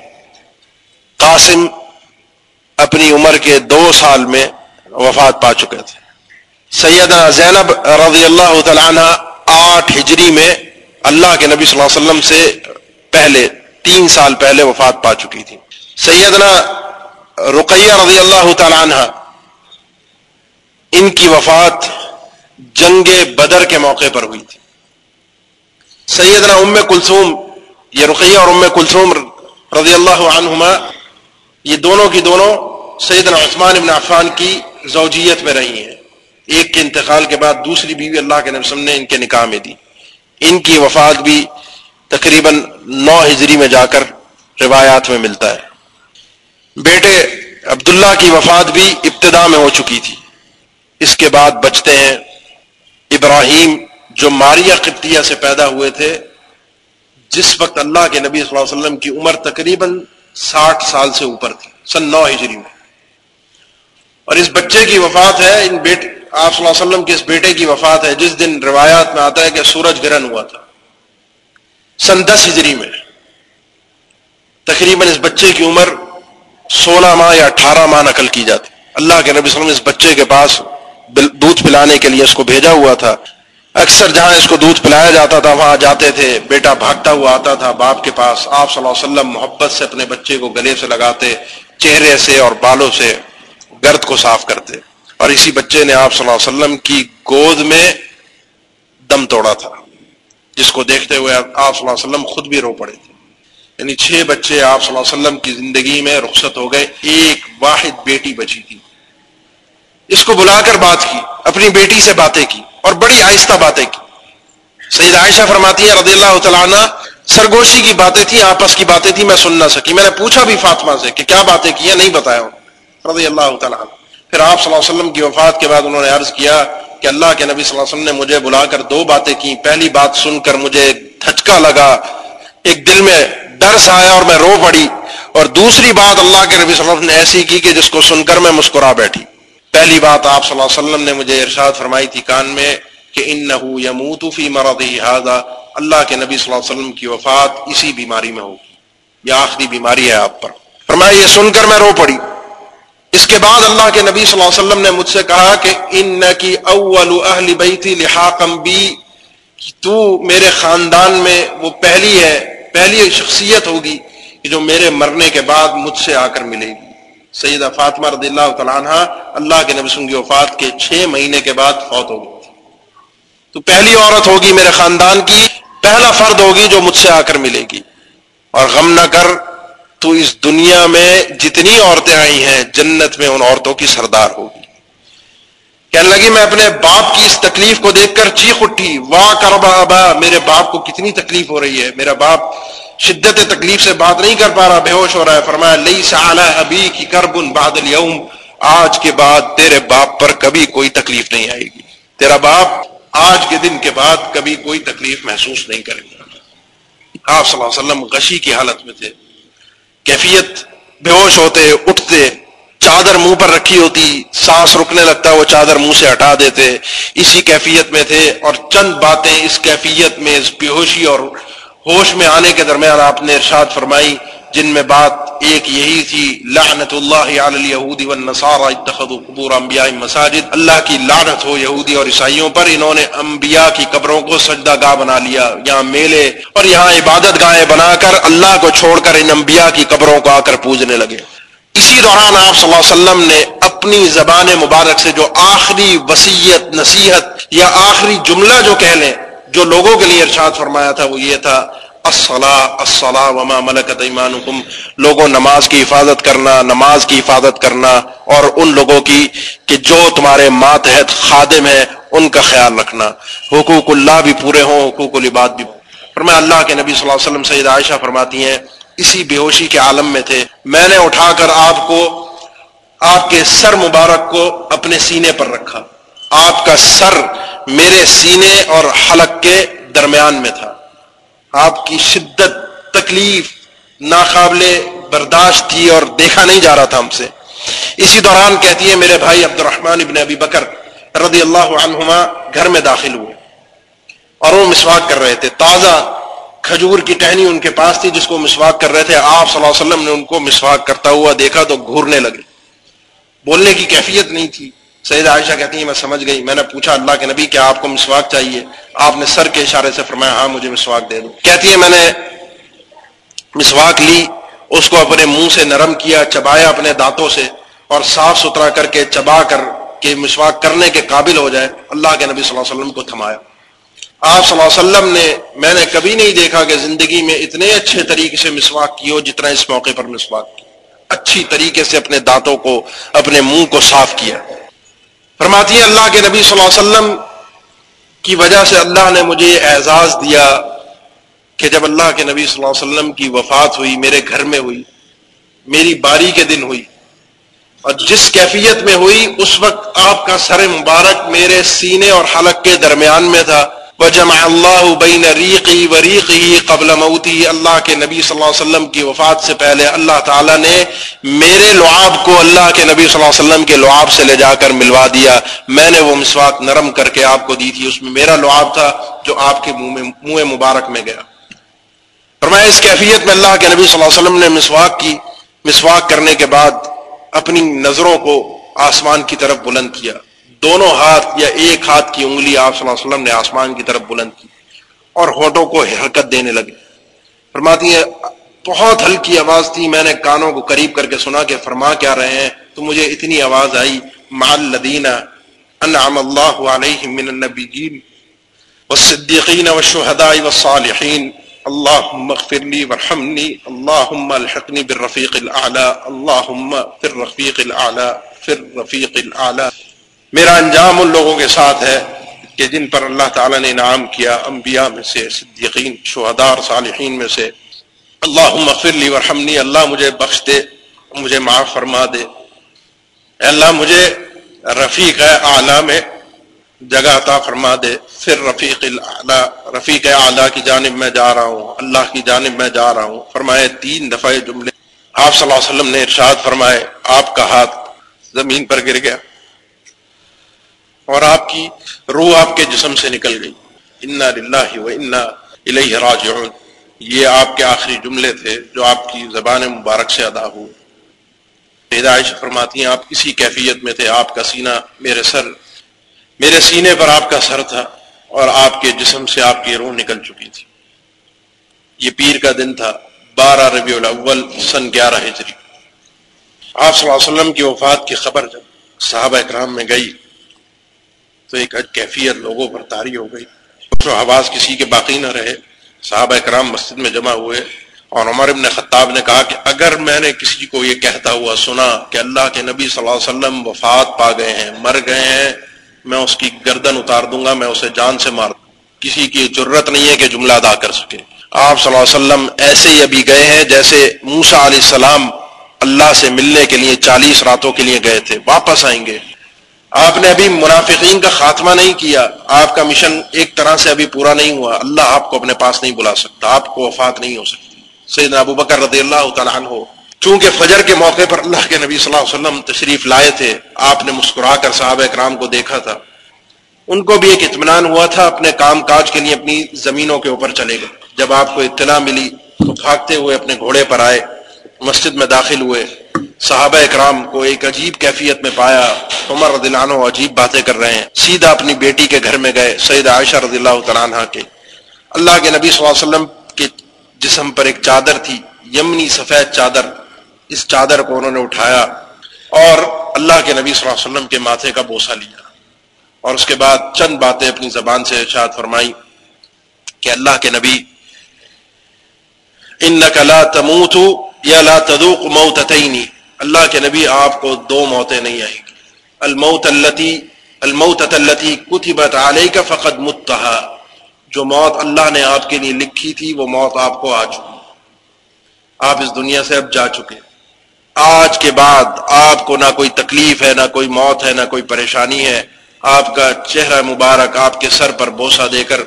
Speaker 2: قاسم اپنی عمر کے دو سال میں وفات پا چکے تھے۔ سیدنا زینب رضی اللہ تعالیٰ عنہ آٹھ ہجری میں اللہ کے نبی صلی اللہ علیہ وسلم سے پہلے، تین سال پہلے وفات پا چکی تھی سیدنا رقیہ رضی اللہ تعالی عنہ، ان کی وفات جنگ بدر کے موقع پر ہوئی تھی۔ سیدنا ام کلثوم، یہ رقیہ اور ام کلثوم رضی اللہ عنہما، یہ دونوں کی دونوں سیدنا عثمان ابن عفان کی زوجیت میں رہی ہیں۔ ایک کے انتقال کے بعد دوسری بیوی اللہ کے نبی نے ان کے نکاح میں دی۔ ان کی وفات بھی تقریباً نو ہجری میں جا کر روایات میں ملتا ہے۔ بیٹے عبداللہ کی وفات بھی ابتدا میں ہو چکی تھی۔ اس کے بعد بچتے ہیں۔ ابراہیم جو ماریا قبطیہ سے پیدا ہوئے تھے، جس وقت اللہ کے نبی صلی اللہ علیہ وسلم کی عمر تقریباً ساٹھ سال سے اوپر تھی، سن نو ہجری میں۔ اور اس بچے کی وفات ہے، ان بیٹے آپ صلی اللہ علیہ وسلم کے اس بیٹے کی وفات ہے، جس دن روایات میں آتا ہے کہ سورج گرہن ہوا تھا۔ سن دس ہجری میں تقریباً اس بچے کی عمر سولہ ماہ یا اٹھارہ ماہ نقل کی جاتی۔ اللہ کے نبی صلی اللہ علیہ وسلم اس بچے کے پاس دودھ پلانے کے لیے اس کو بھیجا ہوا تھا۔ اکثر جہاں اس کو دودھ پلایا جاتا تھا، وہاں جاتے تھے۔ بیٹا بھاگتا ہوا آتا تھا باپ کے پاس۔ آپ صلی اللہ علیہ وسلم محبت سے اپنے بچے کو گلے سے لگاتے، چہرے سے اور بالوں سے گرد کو صاف کرتے۔ اور اسی بچے نے آپ صلی اللہ علیہ وسلم کی گود میں دم توڑا تھا، جس کو دیکھتے ہوئے آپ صلی اللہ علیہ وسلم خود بھی رو پڑے تھے۔ یعنی چھ بچے آپ صلی اللہ علیہ وسلم کی زندگی میں رخصت ہو گئے، ایک واحد بیٹی بچی تھی۔ اس کو بلا کر بات کی، اپنی بیٹی سے باتیں کی اور بڑی آہستہ باتیں کی۔ سید عائشہ فرماتی ہے رضی اللہ تعالیٰ سرگوشی کی باتیں تھیں، آپس کی باتیں تھیں، میں سن نہ سکی۔ میں نے پوچھا بھی فاطمہ سے کہ کیا باتیں کی ہیں؟ نہیں بتایا رضی اللہ تعالیٰ پھر آپ صلی اللہ علیہ وسلم کی وفات کے بعد انہوں نے عرض کیا کہ اللہ کے نبی صلی اللہ علیہ وسلم نے مجھے بلا کر دو باتیں کی۔ پہلی بات سن کر مجھے دھچکا لگا۔ ایک دل میں ڈر سا آیا اور میں رو پڑی اور دوسری بات اللہ کے نبی صلی اللہ علیہ وسلم نے ایسی کی کہ جس کو سن کر میں مسکرا بیٹھی۔ پہلی بات آپ صلی اللہ علیہ وسلم نے مجھے ارشاد فرمائی تھی کان میں کہ ان نہ فی مرضی ہاضا اللہ کے نبی صلی اللہ علیہ وسلم کی وفات اسی بیماری میں ہوگی۔ یہ آخری بیماری ہے آپ پر۔ فرمایا، یہ سن کر میں رو پڑی۔ اس کے بعد اللہ کے نبی صلی اللہ علیہ وسلم نے مجھ سے کہا کہ ان کی اول اہل بیتی لحاقم بی تو میرے خاندان میں وہ پہلی ہے پہلی شخصیت ہوگی کہ جو میرے مرنے کے بعد مجھ سے آ کر ملے گی۔ سیدہ فاطمہ رضی اللہ تعالیٰ عنہ اللہ کے نبی کی وفات کے چھ مہینے کے بعد فوت ہو گئی تو پہلی عورت ہوگی میرے خاندان کی، پہلا فرد ہوگی جو مجھ سے آ کر ملے گی۔ اور غم نہ کر، تو اس دنیا میں جتنی عورتیں آئی ہیں، جنت میں ان عورتوں کی سردار ہوگی۔ کہنے لگی، میں اپنے باپ کی اس تکلیف کو دیکھ کر چیخ اٹھی. واہ کربا میرے باپ کو کتنی تکلیف ہو رہی ہے. میرا باپ شدت تکلیف سے بات نہیں کر پا رہا، بے ہوش ہو رہا ہے. فرمایا لئی سعلا ابی کی کربن بعد اليوم آج کے بعد تیرے باپ پر کبھی کوئی تکلیف نہیں آئے گی. تیرا باپ آج کے دن کے بعد کبھی کوئی تکلیف محسوس نہیں کرے گا. آپ صلی اللہ علیہ وسلم غشی کی حالت میں تھے، کیفیت بے ہوش ہوتے، اٹھتے چادر منہ پر رکھی ہوتی، سانس رکنے لگتا، وہ چادر منہ سے ہٹا دیتے، اسی کیفیت میں تھے۔ اور چند باتیں اس کیفیت میں، اس بے ہوشی اور ہوش میں آنے کے درمیان آپ نے ارشاد فرمائی، جن میں بات ایک یہی تھی، لعنت اللہ علی الیہود والنصارى اتخذوا قبور انبیاء مساجد۔ اللہ کی لعنت ہو یہودی اور عیسائیوں پر، انہوں نے انبیاء کی قبروں کو سجدہ گاہ بنا لیا، یہاں میلے اور یہاں عبادت گاہیں بنا کر، اللہ کو چھوڑ کر ان انبیاء کی قبروں کو آ کر پوجنے لگے۔ اسی دوران آپ صلی اللہ علیہ وسلم نے اپنی زبان مبارک سے جو آخری وسیعت نصیحت یا آخری جملہ جو کہہ لیں، جو لوگوں کے لیے ارشاد فرمایا تھا، وہ یہ تھا وما ملکت ایمانکم۔ لوگوں، نماز کی حفاظت کرنا، نماز کی حفاظت کرنا، اور ان لوگوں کی کہ جو تمہارے ماتحت خادم ہیں، ان کا خیال رکھنا۔ حقوق اللہ بھی پورے ہوں، حقوق العباد بھی۔ فرمایا اللہ کے نبی صلی اللہ علیہ وسلم سید عائشہ فرماتی ہیں اسی بے ہوشی کے عالم میں تھے۔ میں نے اٹھا کر آپ کو، آپ کے سر مبارک کو اپنے سینے پر رکھا۔ آپ کا سر میرے سینے اور حلق کے درمیان میں تھا۔ آپ کی شدت، تکلیف، ناقابل برداشت تھی اور دیکھا نہیں جا رہا تھا ہم سے۔ اسی دوران کہتی ہے، میرے بھائی عبد الرحمان ابن ابی بکر رضی اللہ عنہما گھر میں داخل ہوئے۔ اور وہ مسواک کر رہے تھے۔ تازہ کھجور کی ٹہنی ان کے پاس تھی جس کو مسواک کر رہے تھے۔ آپ صلی اللہ علیہ وسلم نے ان کو مسواک کرتا ہوا دیکھا تو گھورنے لگے۔ بولنے کی کیفیت نہیں تھی۔ سید عائشہ کہتی ہیں، میں سمجھ گئی۔ میں نے پوچھا، اللہ کے نبی، کیا آپ کو مسواک چاہیے؟ آپ نے سر کے اشارے سے فرمایا ہاں مجھے مسواک دے دو۔ کہتی ہے میں نے مسواک لی، اس کو اپنے منہ سے نرم کیا، چبایا اپنے دانتوں سے اور صاف ستھرا کر کے، چبا کر کے مسواک کرنے کے قابل ہو جائے۔ اللہ کے نبی صلی اللہ علیہ وسلم کو تھمایا۔ آپ صلی اللہ علیہ وسلم نے میں نے کبھی نہیں دیکھا کہ زندگی میں اتنے اچھے طریقے سے مسواک کی ہو جتنا اس موقع پر مسواک کی۔ اچھی طریقے سے اپنے دانتوں کو، اپنے منہ کو صاف کیا۔ فرماتی ہیں اللہ کے نبی صلی اللہ علیہ وسلم کی وجہ سے اللہ نے مجھے یہ اعزاز دیا کہ جب اللہ کے نبی صلی اللہ علیہ وسلم کی وفات ہوئی، میرے گھر میں ہوئی، میری باری کے دن ہوئی، اور جس کیفیت میں ہوئی، اس وقت آپ کا سر مبارک میرے سینے اور حلق کے درمیان میں تھا۔ وجمع اللہ بین ریقی وریقی قبل موتی اللہ کے نبی صلی اللہ علیہ وسلم کی وفات سے پہلے اللہ تعالیٰ نے میرے لعاب کو اللہ کے نبی صلی اللہ علیہ وسلم کے لعاب سے لے جا کر ملوا دیا. میں نے وہ مسواک نرم کر کے آپ کو دی تھی. اس میں میرا لعاب تھا جو آپ کے منہ منہ مبارک میں گیا. فرمایا، اس کیفیت میں اللہ کے نبی صلی اللہ علیہ وسلم نے مسواک کی. مسواک کرنے کے بعد اپنی نظروں کو آسمان کی طرف بلند کیا. دونوں ہاتھ یا ایک ہاتھ کی انگلی آپ صلی اللہ علیہ وسلم نے آسمان کی طرف بلند کی اور ہونٹوں کو حرکت دینے لگے۔ فرماتی ہیں، بہت ہلکی آواز تھی، میں نے کانوں کو قریب کر کے سنا کہ فرما کیا رہے ہیں۔ تو مجھے اتنی آواز آئی مال لدینہ انعم اللہ علیہ من النبیین والصدیقین والشہداء والصالحین۔ اللہم اغفر لی ورحمنی، اللہم الحقنی بالرفیق الاعلا اللہم فی الرفیق الاعلا فی الرفیق الاعلا میرا انجام ان لوگوں کے ساتھ ہے کہ جن پر اللہ تعالیٰ نے انعام کیا، انبیاء میں سے، صدیقین شہدار صالحین میں سے۔ اللہ مغفر لی ورحمنی اللہ مجھے بخش دے، مجھے معاف فرما دے۔ اے اللہ، مجھے رفیق اعلیٰ میں جگہ عطا فرما دے۔ پھر رفیق اعلیٰ رفیق اعلیٰ کی جانب میں جا رہا ہوں، اللہ کی جانب میں جا رہا ہوں۔ فرمائے تین دفعہ جملے آپ صلی اللہ علیہ وسلم نے ارشاد فرمائے، آپ کا ہاتھ زمین پر گر گیا۔ اور آپ کی روح آپ کے جسم سے نکل گئی۔ انا للہ و انا الیہ راجعون۔ یہ آپ کے آخری جملے تھے جو آپ کی زبان مبارک سے ادا ہوئے۔ پیدائش فرماتی ہیں، آپ اسی کیفیت میں تھے، آپ کا سینہ میرے سر، میرے سینے پر آپ کا سر تھا اور آپ کے جسم سے آپ کی روح نکل چکی تھی۔ یہ پیر کا دن تھا، بارہ ربیع الاول، سن گیارہ ہجری۔ آپ صلی اللہ علیہ وسلم کی وفات کی خبر جب صحابہ اکرام میں گئی تو ایک کیفیت لوگوں پر تاری ہو گئی۔ حواس کسی کے باقی نہ رہے۔ صحابہ کرام مسجد میں جمع ہوئے۔ اور عمر ابن خطاب نے کہا کہ اگر میں نے کسی کو یہ کہتا ہوا سنا کہ اللہ کے نبی صلی اللہ علیہ وسلم وفات پا گئے ہیں، مر گئے ہیں، میں اس کی گردن اتار دوں گا، میں اسے جان سے مار دوں کسی کی ضرورت نہیں ہے کہ جملہ ادا کر سکے۔ آپ صلی اللہ علیہ وسلم ایسے ہی ابھی گئے ہیں جیسے موسا علیہ السلام اللہ سے ملنے کے لیے چالیس راتوں کے لیے گئے تھے۔ واپس آئیں گے۔ آپ نے ابھی منافقین کا خاتمہ نہیں کیا، آپ کا مشن ایک طرح سے ابھی پورا نہیں ہوا۔ اللہ آپ کو اپنے پاس نہیں بلا سکتا، آپ کو وفات نہیں ہو سکتی۔ سیدنا ابو بکر رضی اللہ تعالیٰ عنہ، چونکہ فجر کے موقع پر اللہ کے نبی صلی اللہ علیہ وسلم تشریف لائے تھے، آپ نے مسکرا کر صحابہ اکرام کو دیکھا تھا۔ ان کو بھی ایک اطمینان ہوا تھا، اپنے کام کاج کے لیے اپنی زمینوں کے اوپر چلے گئے۔ جب آپ کو اطلاع ملی تو بھاگتے ہوئے اپنے گھوڑے پر آئے، مسجد میں داخل ہوئے۔ صحابہ اکرام کو ایک عجیب کیفیت میں پایا، عمر رضی اللہ عنہ عجیب باتیں کر رہے ہیں۔ سیدھا اپنی بیٹی کے گھر میں گئے سید عائشہ رضی اللہ تعالیٰ عنہ کے۔ اللہ کے نبی صلی اللہ علیہ وسلم کے جسم پر ایک چادر تھی، یمنی سفید چادر۔ اس چادر کو انہوں نے اٹھایا اور اللہ کے نبی صلی اللہ علیہ وسلم کے ماتھے کا بوسا لیا۔ اور اس کے بعد چند باتیں اپنی زبان سے ارشاد فرمائی کہ اللہ کے نبی ان لا تموت یا لا تذوق موتتینی اللہ کے نبی آپ کو دو موتیں نہیں آئیں گی۔ الموت التی الموت التی کتبت علیہ کا فقط متحا جو موت اللہ نے آپ کے لیے لکھی تھی، وہ موت آپ کو آ چکی۔ آپ اس دنیا سے اب جا چکے۔ آج کے بعد آپ کو نہ کوئی تکلیف ہے، نہ کوئی موت ہے، نہ کوئی پریشانی ہے۔ آپ کا چہرہ مبارک آپ کے سر پر بوسا دے کر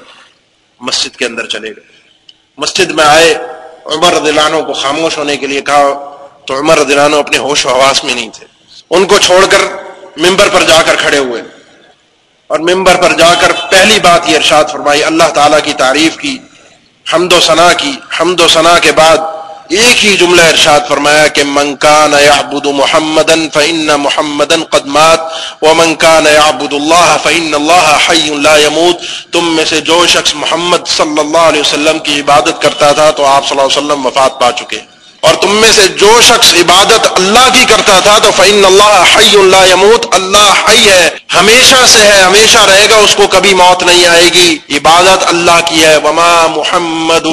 Speaker 2: مسجد کے اندر چلے گئے۔ مسجد میں آئے، عمر رضی اللہ عنہ کو خاموش ہونے کے لیے کہا تو عمر رضی اللہ عنہ اپنے ہوش و حواس میں نہیں تھے۔ ان کو چھوڑ کر ممبر پر جا کر کھڑے ہوئے۔ اور ممبر پر جا کر پہلی بات یہ ارشاد فرمائی، اللہ تعالیٰ کی تعریف کی، حمد و ثنا کی۔ حمد و ثنا کے بعد ایک ہی جملہ ارشاد فرمایا کہ منکان یعبد محمدن فإن محمدن قدمات ومنکان یعبد اللہ فإن اللہ حی لا يموت تم میں سے جو شخص محمد صلی اللہ علیہ وسلم کی عبادت کرتا تھا تو آپ صلی اللہ علیہ وسلم وفات پا چکے۔ اور تم میں سے جو شخص عبادت اللہ کی کرتا تھا تو فعن اللہ حی اللہ یموت اللہ حی ہے، ہمیشہ سے ہے، ہمیشہ رہے گا، اس کو کبھی موت نہیں آئے گی۔ عبادت اللہ کی ہے۔ وما محمد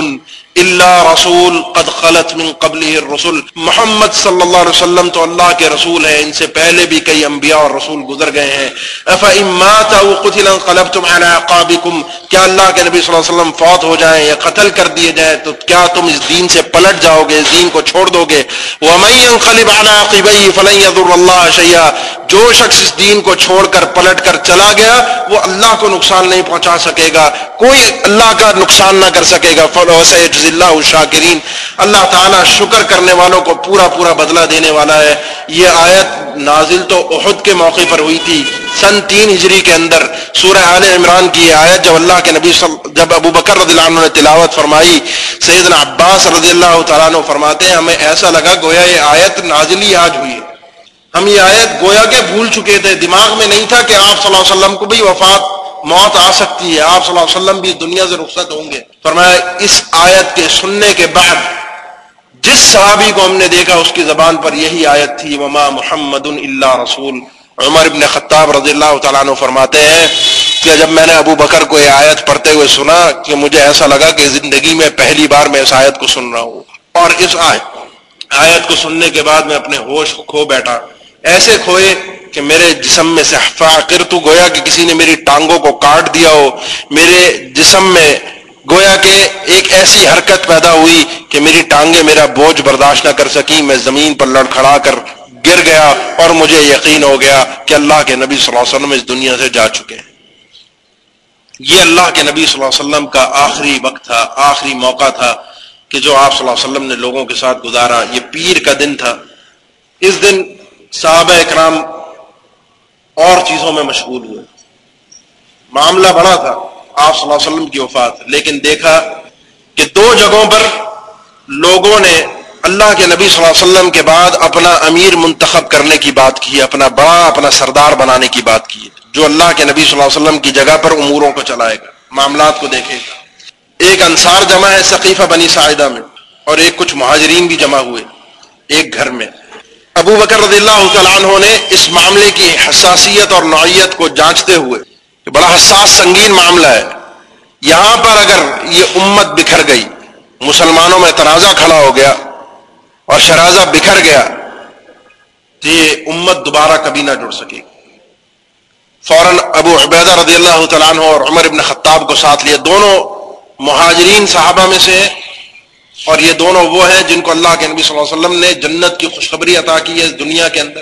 Speaker 2: اللہ رسول قد خلط من قبل رسول محمد صلی اللہ علیہ وسلم تو اللہ کے رسول ہیں۔ ان سے پہلے بھی کئی انبیاء اور رسول گزر گئے ہیں۔ اف امات او قتل انقلبتم على اعقابكم کیا اللہ کے نبی صلی اللہ علیہ وسلم فوت ہو جائیں یا قتل کر دیے جائیں تو کیا تم اس دین سے پلٹ جاؤ گے، اس دین کو چھوڑ دو گے؟ ومن ينقلب على عقبيه فلن يضر الله شيئا۔ جو شخص اس دین کو چھوڑ کر پلٹ کر چلا گیا، وہ اللہ کو نقصان نہیں پہنچا سکے گا۔ کوئی اللہ کا نقصان نہ کر سکے گا۔ اللہ شاکرین اللہ تعالیٰ شکر کرنے والوں کو پورا پورا بدلہ دینے والا ہے۔ یہ آیت نازل تو احد کے موقع پر ہوئی تھی، سن تین ہجری کے اندر۔ سورہ آل عمران کی یہ آیت جب اللہ کے نبی جب ابو بکر رضی اللہ عنہ نے تلاوت فرمائی، سیدنا عباس رضی اللہ تعالیٰ عنہ فرماتے ہیں، ہمیں ایسا لگا گویا یہ آیت نازلی آج ہوئی ہے۔ ہم یہ آیت گویا کے بھول چکے تھے، دماغ میں نہیں تھا کہ آپ صلی اللہ علیہ وسلم کو بھی وفات موت آ سکتی ہے۔ آپ صلی اللہ علیہ وسلم بھی دنیا سے رخصت ہوں گے۔ فرمایا، اس آیت کے سننے کے بعد جس صحابی کو ہم نے دیکھا، اس کی زبان پر یہی آیت تھی، وما محمد اللہ رسول۔ عمر ابن خطاب رضی اللہ تعالیٰ عنہ فرماتے ہیں کہ جب میں نے ابو بکر کو یہ آیت پڑھتے ہوئے سنا کہ مجھے ایسا لگا کہ زندگی میں پہلی بار میں اس آیت کو سن رہا ہوں۔ اور اس آیت آیت کو سننے کے بعد میں اپنے ہوش کھو بیٹھا۔ ایسے کھوئے کہ میرے جسم میں سے فاقر تو گویا کہ کسی نے میری ٹانگوں کو کاٹ دیا ہو، میرے جسم میں گویا کہ ایک ایسی حرکت پیدا ہوئی کہ میری ٹانگیں میرا بوجھ برداشت نہ کر سکی میں زمین پر لڑکھڑا کر گر گیا اور مجھے یقین ہو گیا کہ اللہ کے نبی صلی اللہ علیہ وسلم اس دنیا سے جا چکے ہیں۔ یہ اللہ کے نبی صلی اللہ علیہ وسلم کا آخری وقت تھا، آخری موقع تھا کہ جو آپ صلی اللہ علیہ وسلم نے لوگوں کے ساتھ گزارا۔ یہ پیر کا دن تھا۔ اس دن صحابہ اکرام اور چیزوں میں مشغول ہوئے۔ معاملہ بڑا تھا۔ آپ صلی اللہ علیہ وسلم کی وفات۔ لیکن دیکھا کہ دو جگہوں پر لوگوں نے اللہ کے نبی صلی اللہ علیہ وسلم کے بعد اپنا امیر منتخب کرنے کی بات کی، اپنا بڑا، اپنا سردار بنانے کی بات کی، جو اللہ کے نبی صلی اللہ علیہ وسلم کی جگہ پر اموروں کو چلائے گا۔ معاملات کو دیکھے گا۔ ایک انصار جمع ہے ثقیفہ بنی ساعدہ میں، اور ایک کچھ مہاجرین بھی جمع ہوئے، ایک گھر میں۔ ابو بکر رضی اللہ تعالیٰ عنہ نے اس معاملے کی حساسیت اور نوعیت کو جانچتے ہوئے کہ بڑا حساس سنگین معاملہ ہے۔ یہاں پر اگر یہ امت بکھر گئی، مسلمانوں میں تنازع کھڑا ہو گیا اور شرازہ بکھر گیا، تو یہ امت دوبارہ کبھی نہ جڑ سکے۔ فوراً ابو عبیدہ رضی اللہ تعالیٰ عنہ اور عمر ابن خطاب کو ساتھ لیا دونوں مہاجرین صحابہ میں سے اور یہ دونوں وہ ہیں جن کو اللہ کے نبی صلی اللہ علیہ وسلم نے جنت کی خوشخبری عطا کی ہے اس دنیا کے اندر۔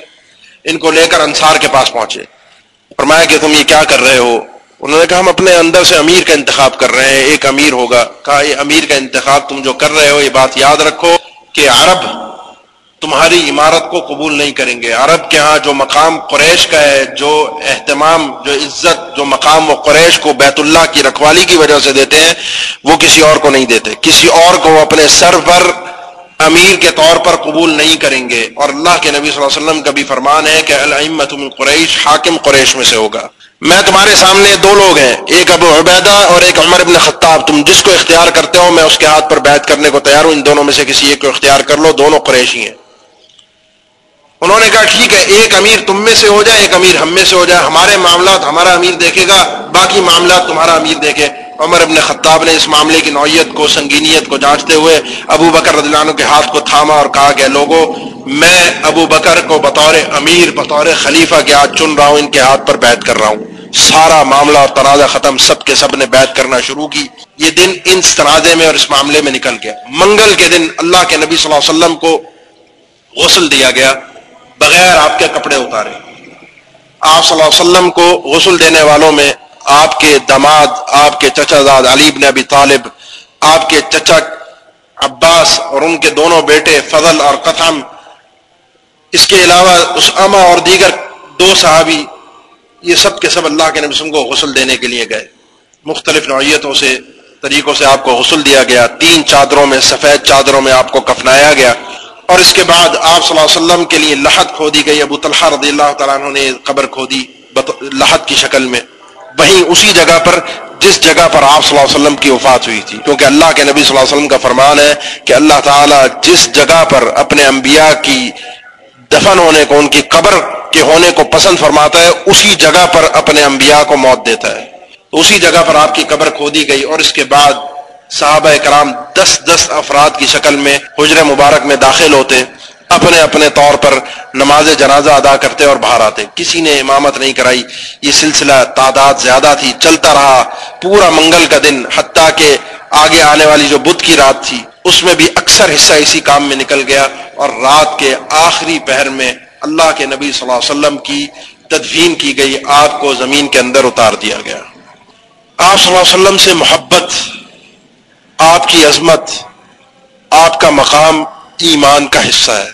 Speaker 2: ان کو لے کر انصار کے پاس پہنچے۔ فرمایا کہ تم یہ کیا کر رہے ہو؟ انہوں نے کہا، ہم اپنے اندر سے امیر کا انتخاب کر رہے ہیں، ایک امیر ہوگا۔ کہا، یہ امیر کا انتخاب تم جو کر رہے ہو، یہ بات یاد رکھو کہ عرب تمہاری عمارت کو قبول نہیں کریں گے۔ عرب کے ہاں جو مقام قریش کا ہے، جو اہتمام، جو عزت، جو مقام وہ قریش کو بیت اللہ کی رکھوالی کی وجہ سے دیتے ہیں، وہ کسی اور کو نہیں دیتے۔ کسی اور کو وہ اپنے سر پر امیر کے طور پر قبول نہیں کریں گے۔ اور اللہ کے نبی صلی اللہ علیہ وسلم کا بھی فرمان ہے کہ الحمت قریش، حاکم قریش میں سے ہوگا۔ میں تمہارے سامنے دو لوگ ہیں، ایک ابو عبیدہ اور ایک عمر ابن خطاب۔ تم جس کو اختیار کرتے ہو، میں اس کے ہاتھ پر بیعت کرنے کو تیار ہوں۔ ان دونوں میں سے کسی ایک کو اختیار کر لو، دونوں قریشی ہیں۔ انہوں نے کہا، ٹھیک ہے، ایک امیر تم میں سے ہو جائے، ایک امیر ہم میں سے ہو جائے، ہمارے معاملات ہمارا امیر دیکھے گا، باقی معاملات تمہارا امیر دیکھے۔ عمر ابن خطاب نے اس معاملے کی نوعیت کو، سنگینیت کو جانچتے ہوئے ابو بکر رضی اللہ عنہ کے ہاتھ کو تھاما اور کہا کہ لوگوں میں ابو بکر کو بطور امیر، بطور خلیفہ کے ہاتھ چن رہا ہوں، ان کے ہاتھ پر بیعت کر رہا ہوں۔ سارا معاملہ اور تنازع ختم، سب کے سب نے بیعت کرنا شروع کی۔ یہ دن ان تنازع میں اور اس معاملے میں نکل گیا۔ منگل کے دن اللہ کے نبی صلی اللہ علیہ وسلم کو غسل دیا گیا۔ بغیر آپ کے کپڑے اتارے۔ آپ صلی اللہ علیہ وسلم کو غسل دینے والوں میں آپ کے دماد، آپ کے چچا زاد علی بن ابی طالب، آپ کے چچا عباس اور ان کے دونوں بیٹے فضل اور قتم اس کے علاوہ اس اسامہ اور دیگر دو صحابی، یہ سب کے سب اللہ کے نبی کو غسل دینے کے لیے گئے۔ مختلف نوعیتوں سے، طریقوں سے آپ کو غسل دیا گیا۔ تین چادروں میں، سفید چادروں میں آپ کو کفنایا گیا۔ اور اس کے بعد آپ صلی اللہ علیہ وسلم کے لیے لحد کھو دی گئی۔ ابو طلحہ رضی اللہ تعالیٰ عنہ نے قبر کھو دی لحد کی شکل میں۔ وہیں اسی جگہ پر، جس جگہ پر آپ صلی اللہ علیہ وسلم کی وفات ہوئی تھی۔ کیونکہ اللہ کے نبی صلی اللہ علیہ وسلم کا فرمان ہے کہ اللہ تعالیٰ جس جگہ پر اپنے انبیاء کی دفن ہونے کو، ان کی قبر کے ہونے کو پسند فرماتا ہے، اسی جگہ پر اپنے انبیاء کو موت دیتا ہے۔ اسی جگہ پر آپ کی قبر کھودی گئی اور اس کے بعد صحابہ کرام دس دس افراد کی شکل میں حجر مبارک میں داخل ہوتے، اپنے اپنے طور پر نماز جنازہ ادا کرتے اور باہر آتے۔ کسی نے امامت نہیں کرائی، یہ سلسلہ تعداد زیادہ تھی، چلتا رہا۔ پورا منگل کا دن، حتیٰ کہ آگے آنے والی جو بدھ کی رات تھی، اس میں بھی اکثر حصہ اسی کام میں نکل گیا۔ اور رات کے آخری پہر میں اللہ کے نبی صلی اللہ علیہ وسلم کی تدفین کی گئی، آپ کو زمین کے اندر اتار دیا گیا۔ آپ صلی اللہ علیہ وسلم سے محبت آپ کی عظمت، آپ کا مقام ایمان کا حصہ ہے۔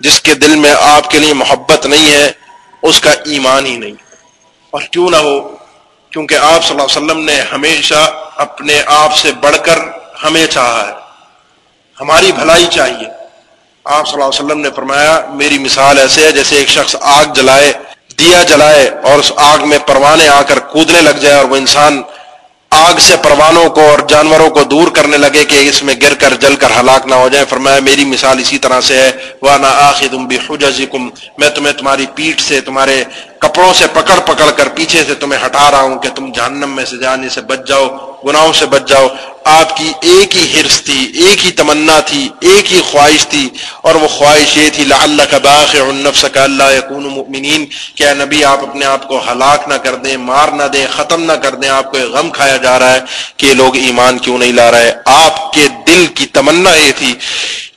Speaker 2: جس کے دل میں آپ کے لیے محبت نہیں ہے، اس کا ایمان ہی نہیں۔ اور کیوں نہ ہو، کیونکہ آپ صلی اللہ علیہ وسلم نے ہمیشہ اپنے آپ سے بڑھ کر ہمیں چاہا ہے۔ ہماری بھلائی چاہیے۔ آپ صلی اللہ علیہ وسلم نے فرمایا، میری مثال ایسے ہے جیسے ایک شخص آگ جلائے، دیا جلائے اور اس آگ میں پروانے آ کر کودنے لگ جائے اور وہ انسان آگ سے پروانوں کو اور جانوروں کو دور کرنے لگے کہ اس میں گر کر، جل کر ہلاک نہ ہو جائے فرمایا، میری مثال اسی طرح سے ہے۔ وانا آخم بھی میں تمہیں تمہاری پیٹھ سے، تمہارے کپڑوں سے پکڑ پکڑ کر پیچھے سے تمہیں ہٹا رہا ہوں کہ تم جہنم میں سے جانے سے بچ جاؤ، گناہوں سے بچ جاؤ۔ آپ کی ایک ہی حرص تھی، ایک ہی تمنا تھی، ایک ہی خواہش تھی، اور وہ خواہش یہ تھی اللہ کا باغ النفس کا اللہ یقون مؤمنین، کیا نبی آپ اپنے آپ کو ہلاک نہ کر دیں، مار نہ دیں، ختم نہ کر دیں، آپ کو غم کھایا جا رہا ہے کہ لوگ ایمان کیوں نہیں لا رہے؟ آپ کے دل کی تمنا یہ تھی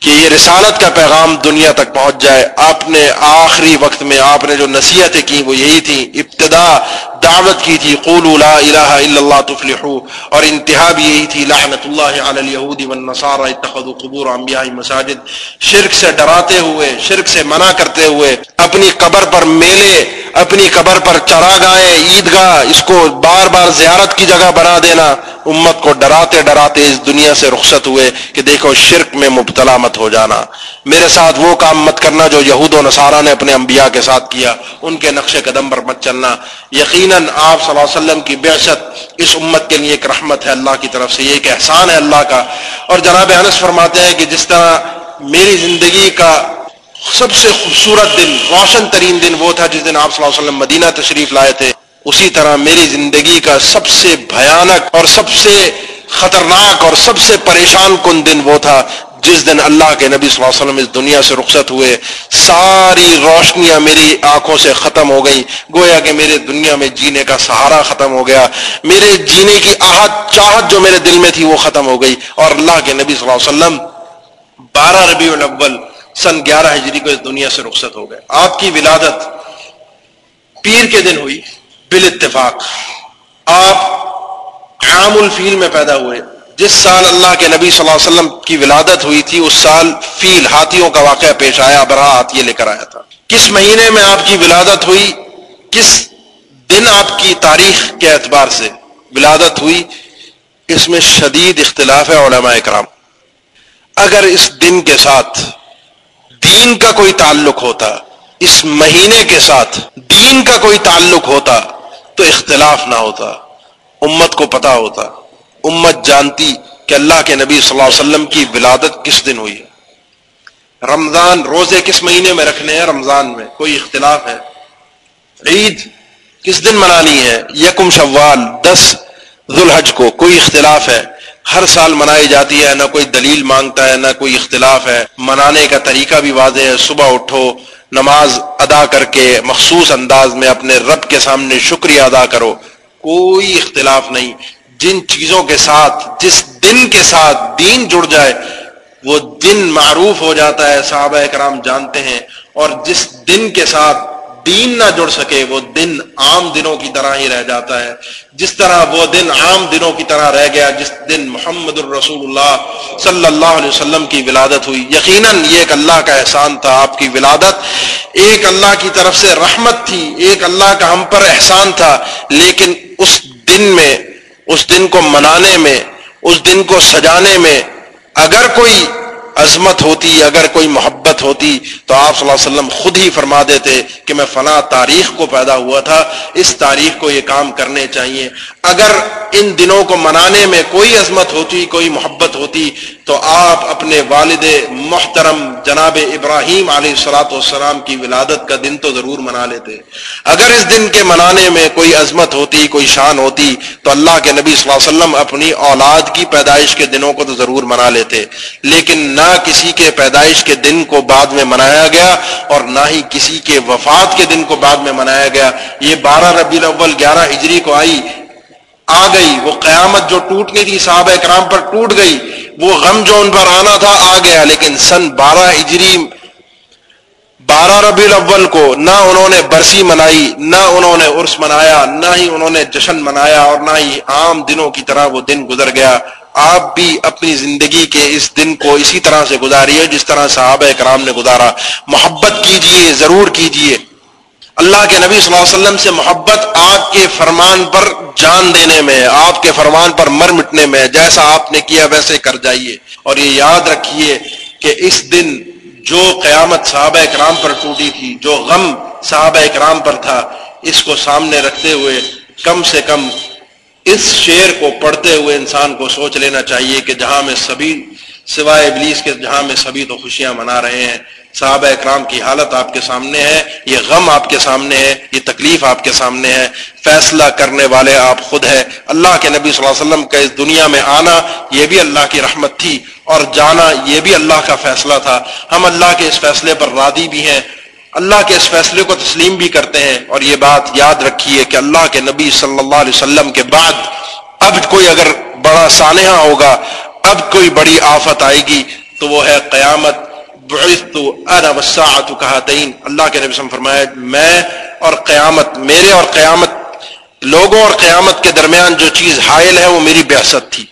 Speaker 2: کہ یہ رسالت کا پیغام دنیا تک پہنچ جائے۔ آپ نے آخری وقت میں آپ نے جو نصیحتیں کی وہ یہی تھی ابتدا دعوت کی تھی، قولوا لا الہ الا اللہ تفلحو۔ اور انتہا بھی یہی تھی، لعنت اللہ علی الیہود والنصارى اتخذوا قبور انبیاء مساجد۔ شرک سے ڈراتے ہوئے، شرک سے منع کرتے ہوئے، اپنی قبر پر میلے اپنی قبر پر چراگاہیں عیدگاہ، اس کو بار بار زیارت کی جگہ بنا دینا، امت کو ڈراتے ڈراتے اس دنیا سے رخصت ہوئے کہ دیکھو شرک میں مبتلا مت ہو جانا۔ میرے ساتھ وہ کام مت کرنا جو یہود و نصارہ نے اپنے انبیاء کے ساتھ کیا، ان کے نقش قدم پر مت چلنا۔ یقیناً آپ صلی اللہ علیہ وسلم کی بعثت اس امت کے لیے ایک رحمت ہے اللہ کی طرف سے، یہ ایک احسان ہے اللہ کا۔ اور جناب انس فرماتے ہیں کہ جس طرح میری زندگی کا سب سے خوبصورت دن، روشن ترین دن وہ تھا جس دن آپ صلی اللہ علیہ وسلم مدینہ تشریف لائے تھے۔ اسی طرح میری زندگی کا سب سے بھیانک اور سب سے خطرناک اور سب سے پریشان کن دن وہ تھا جس دن اللہ کے نبی صلی اللہ علیہ وسلم اس دنیا سے رخصت ہوئے۔ ساری روشنیاں میری آنکھوں سے ختم ہو گئی گویا کہ میرے دنیا میں جینے کا سہارا ختم ہو گیا۔ میرے جینے کی آہت، چاہت جو میرے دل میں تھی وہ ختم ہو گئی۔ اور اللہ کے نبی صلی اللہ علیہ وسلم بارہ ربیع الاول سن گیارہ ہجری کو اس دنیا سے رخصت ہو گئے۔ آپ کی ولادت پیر کے دن ہوئی بال اتفاق آپ عام الفیل میں پیدا ہوئے۔ جس سال اللہ کے نبی صلی اللہ علیہ وسلم کی ولادت ہوئی تھی، اس سال فیل، ہاتھیوں کا واقعہ پیش آیا برا ہاتھی لے کر آیا تھا۔ کس مہینے میں آپ کی ولادت ہوئی؟ کس دن آپ کی تاریخ کے اعتبار سے ولادت ہوئی؟ اس میں شدید اختلاف ہے علماء اکرام اگر اس دن کے ساتھ دین کا کوئی تعلق ہوتا، اس مہینے کے ساتھ دین کا کوئی تعلق ہوتا تو اختلاف نہ ہوتا، امت کو پتا ہوتا۔ امت جانتی کہ اللہ کے نبی صلی اللہ علیہ وسلم کی ولادت کس دن ہوئی۔ ہے رمضان روزے کس مہینے میں رکھنے ہیں؟ رمضان میں، کوئی اختلاف ہے؟ عید کس دن منانی ہے؟ یکم شوال، دس ذوالحج کو کوئی اختلاف ہے؟ ہر سال منائی جاتی ہے، نہ کوئی دلیل مانگتا ہے، نہ کوئی اختلاف ہے۔ منانے کا طریقہ بھی واضح ہے، صبح اٹھو، نماز ادا کر کے مخصوص انداز میں اپنے رب کے سامنے شکریہ ادا کرو۔ کوئی اختلاف نہیں۔ جن چیزوں کے ساتھ، جس دن کے ساتھ دین جڑ جائے، وہ دن معروف ہو جاتا ہے۔ صحابہ کرام جانتے ہیں۔ اور جس دن کے ساتھ دین نہ جڑ سکے، وہ دن عام دنوں کی طرح ہی رہ جاتا ہے۔ جس طرح وہ دن عام دنوں کی طرح رہ گیا، جس دن محمد الرسول اللہ صلی اللہ علیہ وسلم کی ولادت ہوئی۔ یقیناً یہ ایک اللہ کا احسان تھا، آپ کی ولادت۔ ایک اللہ کی طرف سے رحمت تھی، ایک اللہ کا ہم پر احسان تھا۔ لیکن اس دن میں، اس دن کو منانے میں، اس دن کو سجانے میں، اگر کوئی عظمت ہوتی، اگر کوئی محبت ہوتی تو آپ صلی اللہ علیہ وسلم خود ہی فرما دیتے کہ میں فلاں تاریخ کو پیدا ہوا تھا، اس تاریخ کو یہ کام کرنے چاہیے۔ اگر ان دنوں کو منانے میں کوئی عظمت ہوتی، کوئی محبت ہوتی تو آپ اپنے والد محترم جناب ابراہیم علیہ السلاۃ والسلام کی ولادت کا دن تو ضرور منا لیتے۔ اگر اس دن کے منانے میں کوئی عظمت ہوتی، کوئی شان ہوتی، تو اللہ کے نبی صلی اللہ علیہ وسلم اپنی اولاد کی پیدائش کے دنوں کو تو ضرور منا لیتے۔ لیکن نہ کسی کے پیدائش کے دن کو بعد میں منایا گیا اور نہ ہی کسی کے وفات کے دن کو بعد میں منایا گیا۔ یہ بارہ ربی الاول گیارہ ہجری کو آئی، آ گئی۔ وہ قیامت جو ٹوٹنی تھی، صحابہ کرام پر ٹوٹ گئی۔ وہ غم جو ان پر آنا تھا، آ گیا، لیکن سن بارہ ہجری، بارہ ربی الاول کو نہ انہوں نے برسی منائی، نہ انہوں نے عرس منایا، نہ ہی انہوں نے جشن منایا اور نہ ہی عام دنوں کی طرح وہ دن گزر گیا۔ آپ بھی اپنی زندگی کے اس دن کو اسی طرح سے گزاریے جس طرح صحابہ کرام نے گزارا۔ محبت کیجیے، ضرور کیجیے۔ اللہ کے نبی صلی اللہ علیہ وسلم سے محبت آپ کے فرمان پر جان دینے میں، آپ کے فرمان پر مر مٹنے میں، جیسا آپ نے کیا ویسے کر جائیے۔ اور یہ یاد رکھیے کہ اس دن جو قیامت صحابہ اکرام پر ٹوٹی تھی، جو غم صحابہ اکرام پر تھا، اس کو سامنے رکھتے ہوئے کم سے کم اس شعر کو پڑھتے ہوئے انسان کو سوچ لینا چاہیے کہ جہاں میں سبھی، سوائے ابلیس کے جہاں میں سبھی تو خوشیاں منا رہے ہیں۔ صحابہ اکرام کی حالت آپ کے سامنے ہے، یہ غم آپ کے سامنے ہے، یہ تکلیف آپ کے سامنے ہے۔ فیصلہ کرنے والے آپ خود ہے اللہ کے نبی صلی اللہ علیہ وسلم کا اس دنیا میں آنا، یہ بھی اللہ کی رحمت تھی۔ اور جانا، یہ بھی اللہ کا فیصلہ تھا۔ ہم اللہ کے اس فیصلے پر رادی بھی ہیں۔ اللہ کے اس فیصلے کو تسلیم بھی کرتے ہیں۔ اور یہ بات یاد رکھیے کہ اللہ کے نبی صلی اللہ علیہ وسلم کے بعد اب کوئی اگر بڑا سانحہ ہوگا، اب کوئی بڑی آفت آئے گی تو وہ ہے قیامت۔ انا والساعت کہاتین اللہ کے نبی فرمایا، میں اور قیامت، میرے اور قیامت، لوگوں اور قیامت کے درمیان جو چیز حائل ہے، وہ میری بیاست تھی۔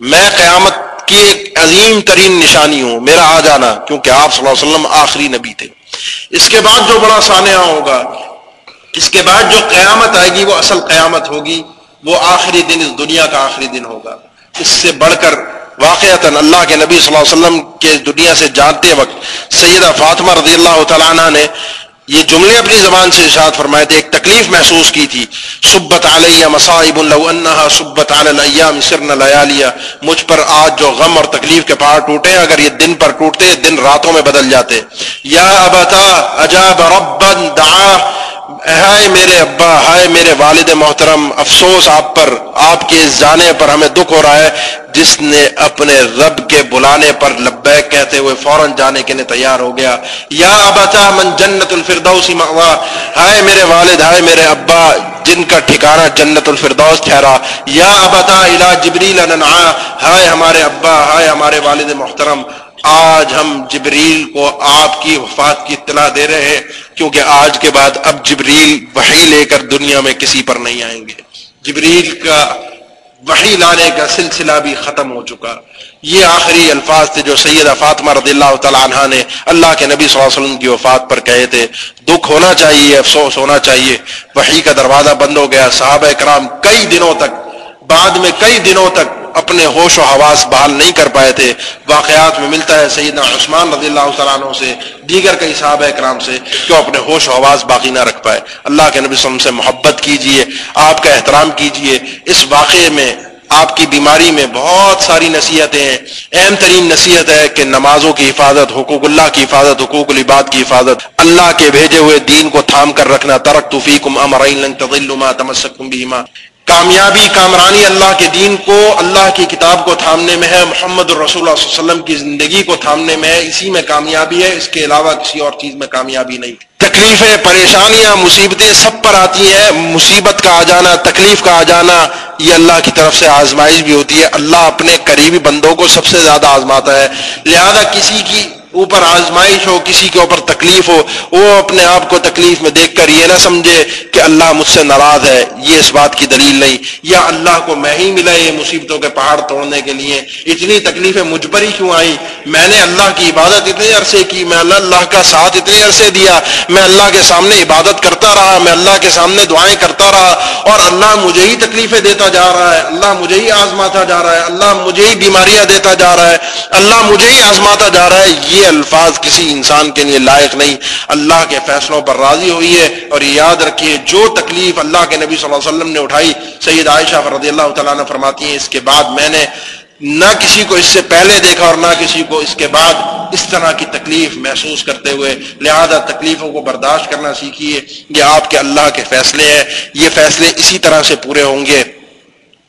Speaker 2: میں قیامت کی ایک عظیم ترین نشانی ہوں، میرا آ جانا، کیونکہ آپ صلی اللہ علیہ وسلم آخری نبی تھے۔ اس کے بعد جو بڑا سانحہ ہوگا، اس کے بعد جو قیامت آئے گی، وہ اصل قیامت ہوگی، وہ آخری دن، اس دنیا کا آخری دن ہوگا۔ اس سے بڑھ کر واقعات اللہ کے نبی صلی اللہ علیہ وسلم کے دنیا سے جانتے وقت سیدہ فاطمہ رضی اللہ تعالیٰ عنہ نے یہ جملے اپنی زبان سے ارشاد فرمائے تھے، ایک تکلیف محسوس کی تھی۔ سبت علیہ مصائب لو انہا سبت علی الایام سرن لیالیا مجھ پر آج جو غم اور تکلیف کے پہاڑ ٹوٹے، اگر یہ دن پر ٹوٹتے، دن راتوں میں بدل جاتے۔ یا ابتا عجاب ربا دعا۔ ہائے میرے ابا، ہائے میرے والد محترم، افسوس آپ پر، آپ کے اس جانے پر ہمیں دکھ ہو رہا ہے، جس نے اپنے رب کے بلانے پر لبیک کہتے ہوئے فوراً جانے کے لیے تیار ہو گیا۔ یا ابا من جنت الفردوسی مغوا ہائے میرے والد، ہائے میرے ابا، جن کا ٹھکانہ جنت الفردوس ٹھہرا۔ یا ابتا الا جبریل ہائے ہمارے ابا، ہائے ہمارے والد محترم۔ آج ہم جبریل کو آپ کی وفات کی اطلاع دے رہے ہیں، کیونکہ آج کے بعد اب جبریل وحی لے کر دنیا میں کسی پر نہیں آئیں گے۔ جبریل کا وحی لانے کا سلسلہ بھی ختم ہو چکا۔ یہ آخری الفاظ تھے جو سیدہ فاطمہ رضی اللہ تعالیٰ عنہ نے اللہ کے نبی صلی اللہ علیہ وسلم کی وفات پر کہے تھے۔ دکھ ہونا چاہیے، افسوس ہونا چاہیے۔ وحی کا دروازہ بند ہو گیا، صحابہ کرام کئی دنوں تک، بعد میں کئی دنوں تک اپنے ہوش و حواس بحال نہیں کر پائے تھے۔ واقعات میں ملتا ہے سیدنا عثمان رضی اللہ تعالیٰ عنہ سے، دیگر کئی صحابہ اکرام سے، کہ اپنے ہوش و حواس باقی نہ رکھ پائے۔ اللہ کے نبی صلی اللہ علیہ وسلم سے محبت کیجیے، آپ کا احترام کیجیے۔ اس واقعے میں آپ کی بیماری میں بہت ساری نصیحتیں ہیں۔ اہم ترین نصیحت ہے کہ نمازوں کی حفاظت، حقوق اللہ کی حفاظت، حقوق العباد کی حفاظت، اللہ کے بھیجے ہوئے دین کو تھام کر رکھنا۔ ترک توفیقم امرین لن تضلوا ما تمسکتم بهما۔ کامیابی، کامرانی اللہ کے دین کو، اللہ کی کتاب کو تھامنے میں ہے، محمد الرسول اللہ صلی اللہ علیہ وسلم کی زندگی کو تھامنے میں ہے، اسی میں کامیابی ہے، اس کے علاوہ کسی اور چیز میں کامیابی نہیں۔ تکلیفیں، پریشانیاں، مصیبتیں سب پر آتی ہیں، مصیبت کا آ جانا، تکلیف کا آ جانا، یہ اللہ کی طرف سے آزمائش بھی ہوتی ہے۔ اللہ اپنے قریبی بندوں کو سب سے زیادہ آزماتا ہے۔ لہذا کسی کی اوپر آزمائش ہو، کسی کے اوپر تکلیف ہو، وہ اپنے آپ کو تکلیف میں دیکھ کر یہ نہ سمجھے کہ اللہ مجھ سے ناراض ہے، یہ اس بات کی دلیل نہیں۔ یا اللہ کو میں ہی ملا یہ مصیبتوں کے پہاڑ توڑنے کے لیے۔ اتنی تکلیفیں مجھ پر ہی کیوں آئی میں نے اللہ کی عبادت اتنے عرصے کی، میں اللہ اللہ کا ساتھ اتنے عرصے دیا۔ میں اللہ کے سامنے عبادت کرتا رہا، میں اللہ کے سامنے دعائیں کرتا رہا۔ اور اللہ مجھے ہی تکلیفیں دیتا جا رہا ہے۔ اللہ مجھے ہی آزماتا جا رہا ہے۔ اللہ مجھے ہی بیماریاں دیتا جا رہا ہے۔ اللہ مجھے ہی آزماتا جا رہا ہے۔ یہ الفاظ کسی انسان کے لیے لائق نہیں۔ اللہ کے فیصلوں پر راضی ہوئی ہے اور یاد رکھیے، جو تکلیف اللہ کے نبی صلی اللہ علیہ وسلم نے اٹھائی، سید عائشہ رضی اللہ تعالیٰ نے فرماتی ہیں، اس کے بعد میں نے نہ کسی کو اس سے پہلے دیکھا اور نہ کسی کو اس کے بعد اس طرح کی تکلیف محسوس کرتے ہوئے، لہذا تکلیفوں کو برداشت کرنا سیکھیے، یہ آپ کے اللہ کے فیصلے ہیں، یہ فیصلے اسی طرح سے پورے ہوں گے۔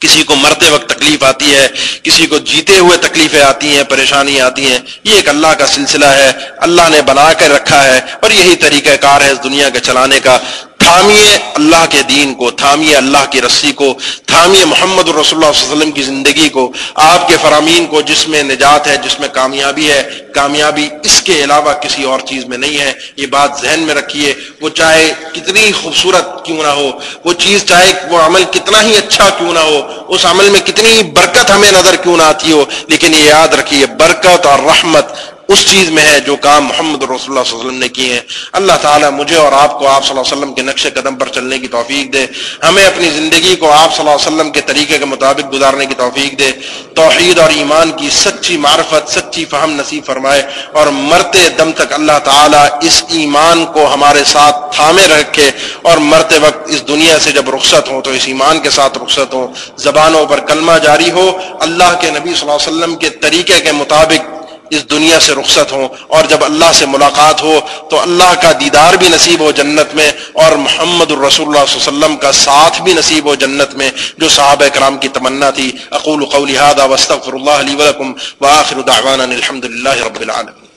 Speaker 2: کسی کو مرتے وقت تکلیف آتی ہے، کسی کو جیتے ہوئے تکلیفیں آتی ہیں پریشانی آتی ہیں۔ یہ ایک اللہ کا سلسلہ ہے۔ اللہ نے بنا کر رکھا ہے اور یہی طریقہ کار ہے اس دنیا کے چلانے کا۔ تھامیے اللہ کے دین کو، تھامیے اللہ کی رسی کو، تھامیے محمد الرسول اللہ علیہ وسلم کی زندگی کو، آپ کے فرامین کو جس میں نجات ہے، جس میں کامیابی ہے، کامیابی اس کے علاوہ کسی اور چیز میں نہیں ہے۔ یہ بات ذہن میں رکھیے۔ وہ چاہے کتنی خوبصورت کیوں نہ ہو، وہ چیز چاہے وہ عمل کتنا ہی اچھا کیوں نہ ہو، اس عمل میں کتنی برکت ہمیں نظر کیوں نہ آتی ہو، لیکن یہ یاد رکھیے، برکت اور رحمت اس چیز میں ہے جو کام محمد رسول اللہ صلی اللہ علیہ وسلم نے کیے ہیں۔ اللہ تعالیٰ مجھے اور آپ کو آپ صلی اللہ علیہ وسلم کے نقش قدم پر چلنے کی توفیق دے۔ ہمیں اپنی زندگی کو آپ صلی اللہ علیہ وسلم کے طریقے کے مطابق گزارنے کی توفیق دے۔ توحید اور ایمان کی سچی معرفت، سچی فہم نصیب فرمائے۔ اور مرتے دم تک اللہ تعالیٰ اس ایمان کو ہمارے ساتھ تھامے رکھے۔ اور مرتے وقت اس دنیا سے جب رخصت ہوں تو اس ایمان کے ساتھ رخصت ہوں۔ زبانوں پر کلمہ جاری ہو۔ اللہ کے نبی صلی اللہ علیہ وسلم کے طریقے کے مطابق اس دنیا سے رخصت ہوں اور جب اللہ سے ملاقات ہو تو اللہ کا دیدار بھی نصیب ہو جنت میں اور محمد الرسول اللہ صلی اللہ علیہ وسلم کا ساتھ بھی نصیب ہو جنت میں، جو صحابہ کرام کی تمنا تھی۔ اقول قولی هذا واستغفر الله لي واخر دعوانا الحمد للہ رب العالمين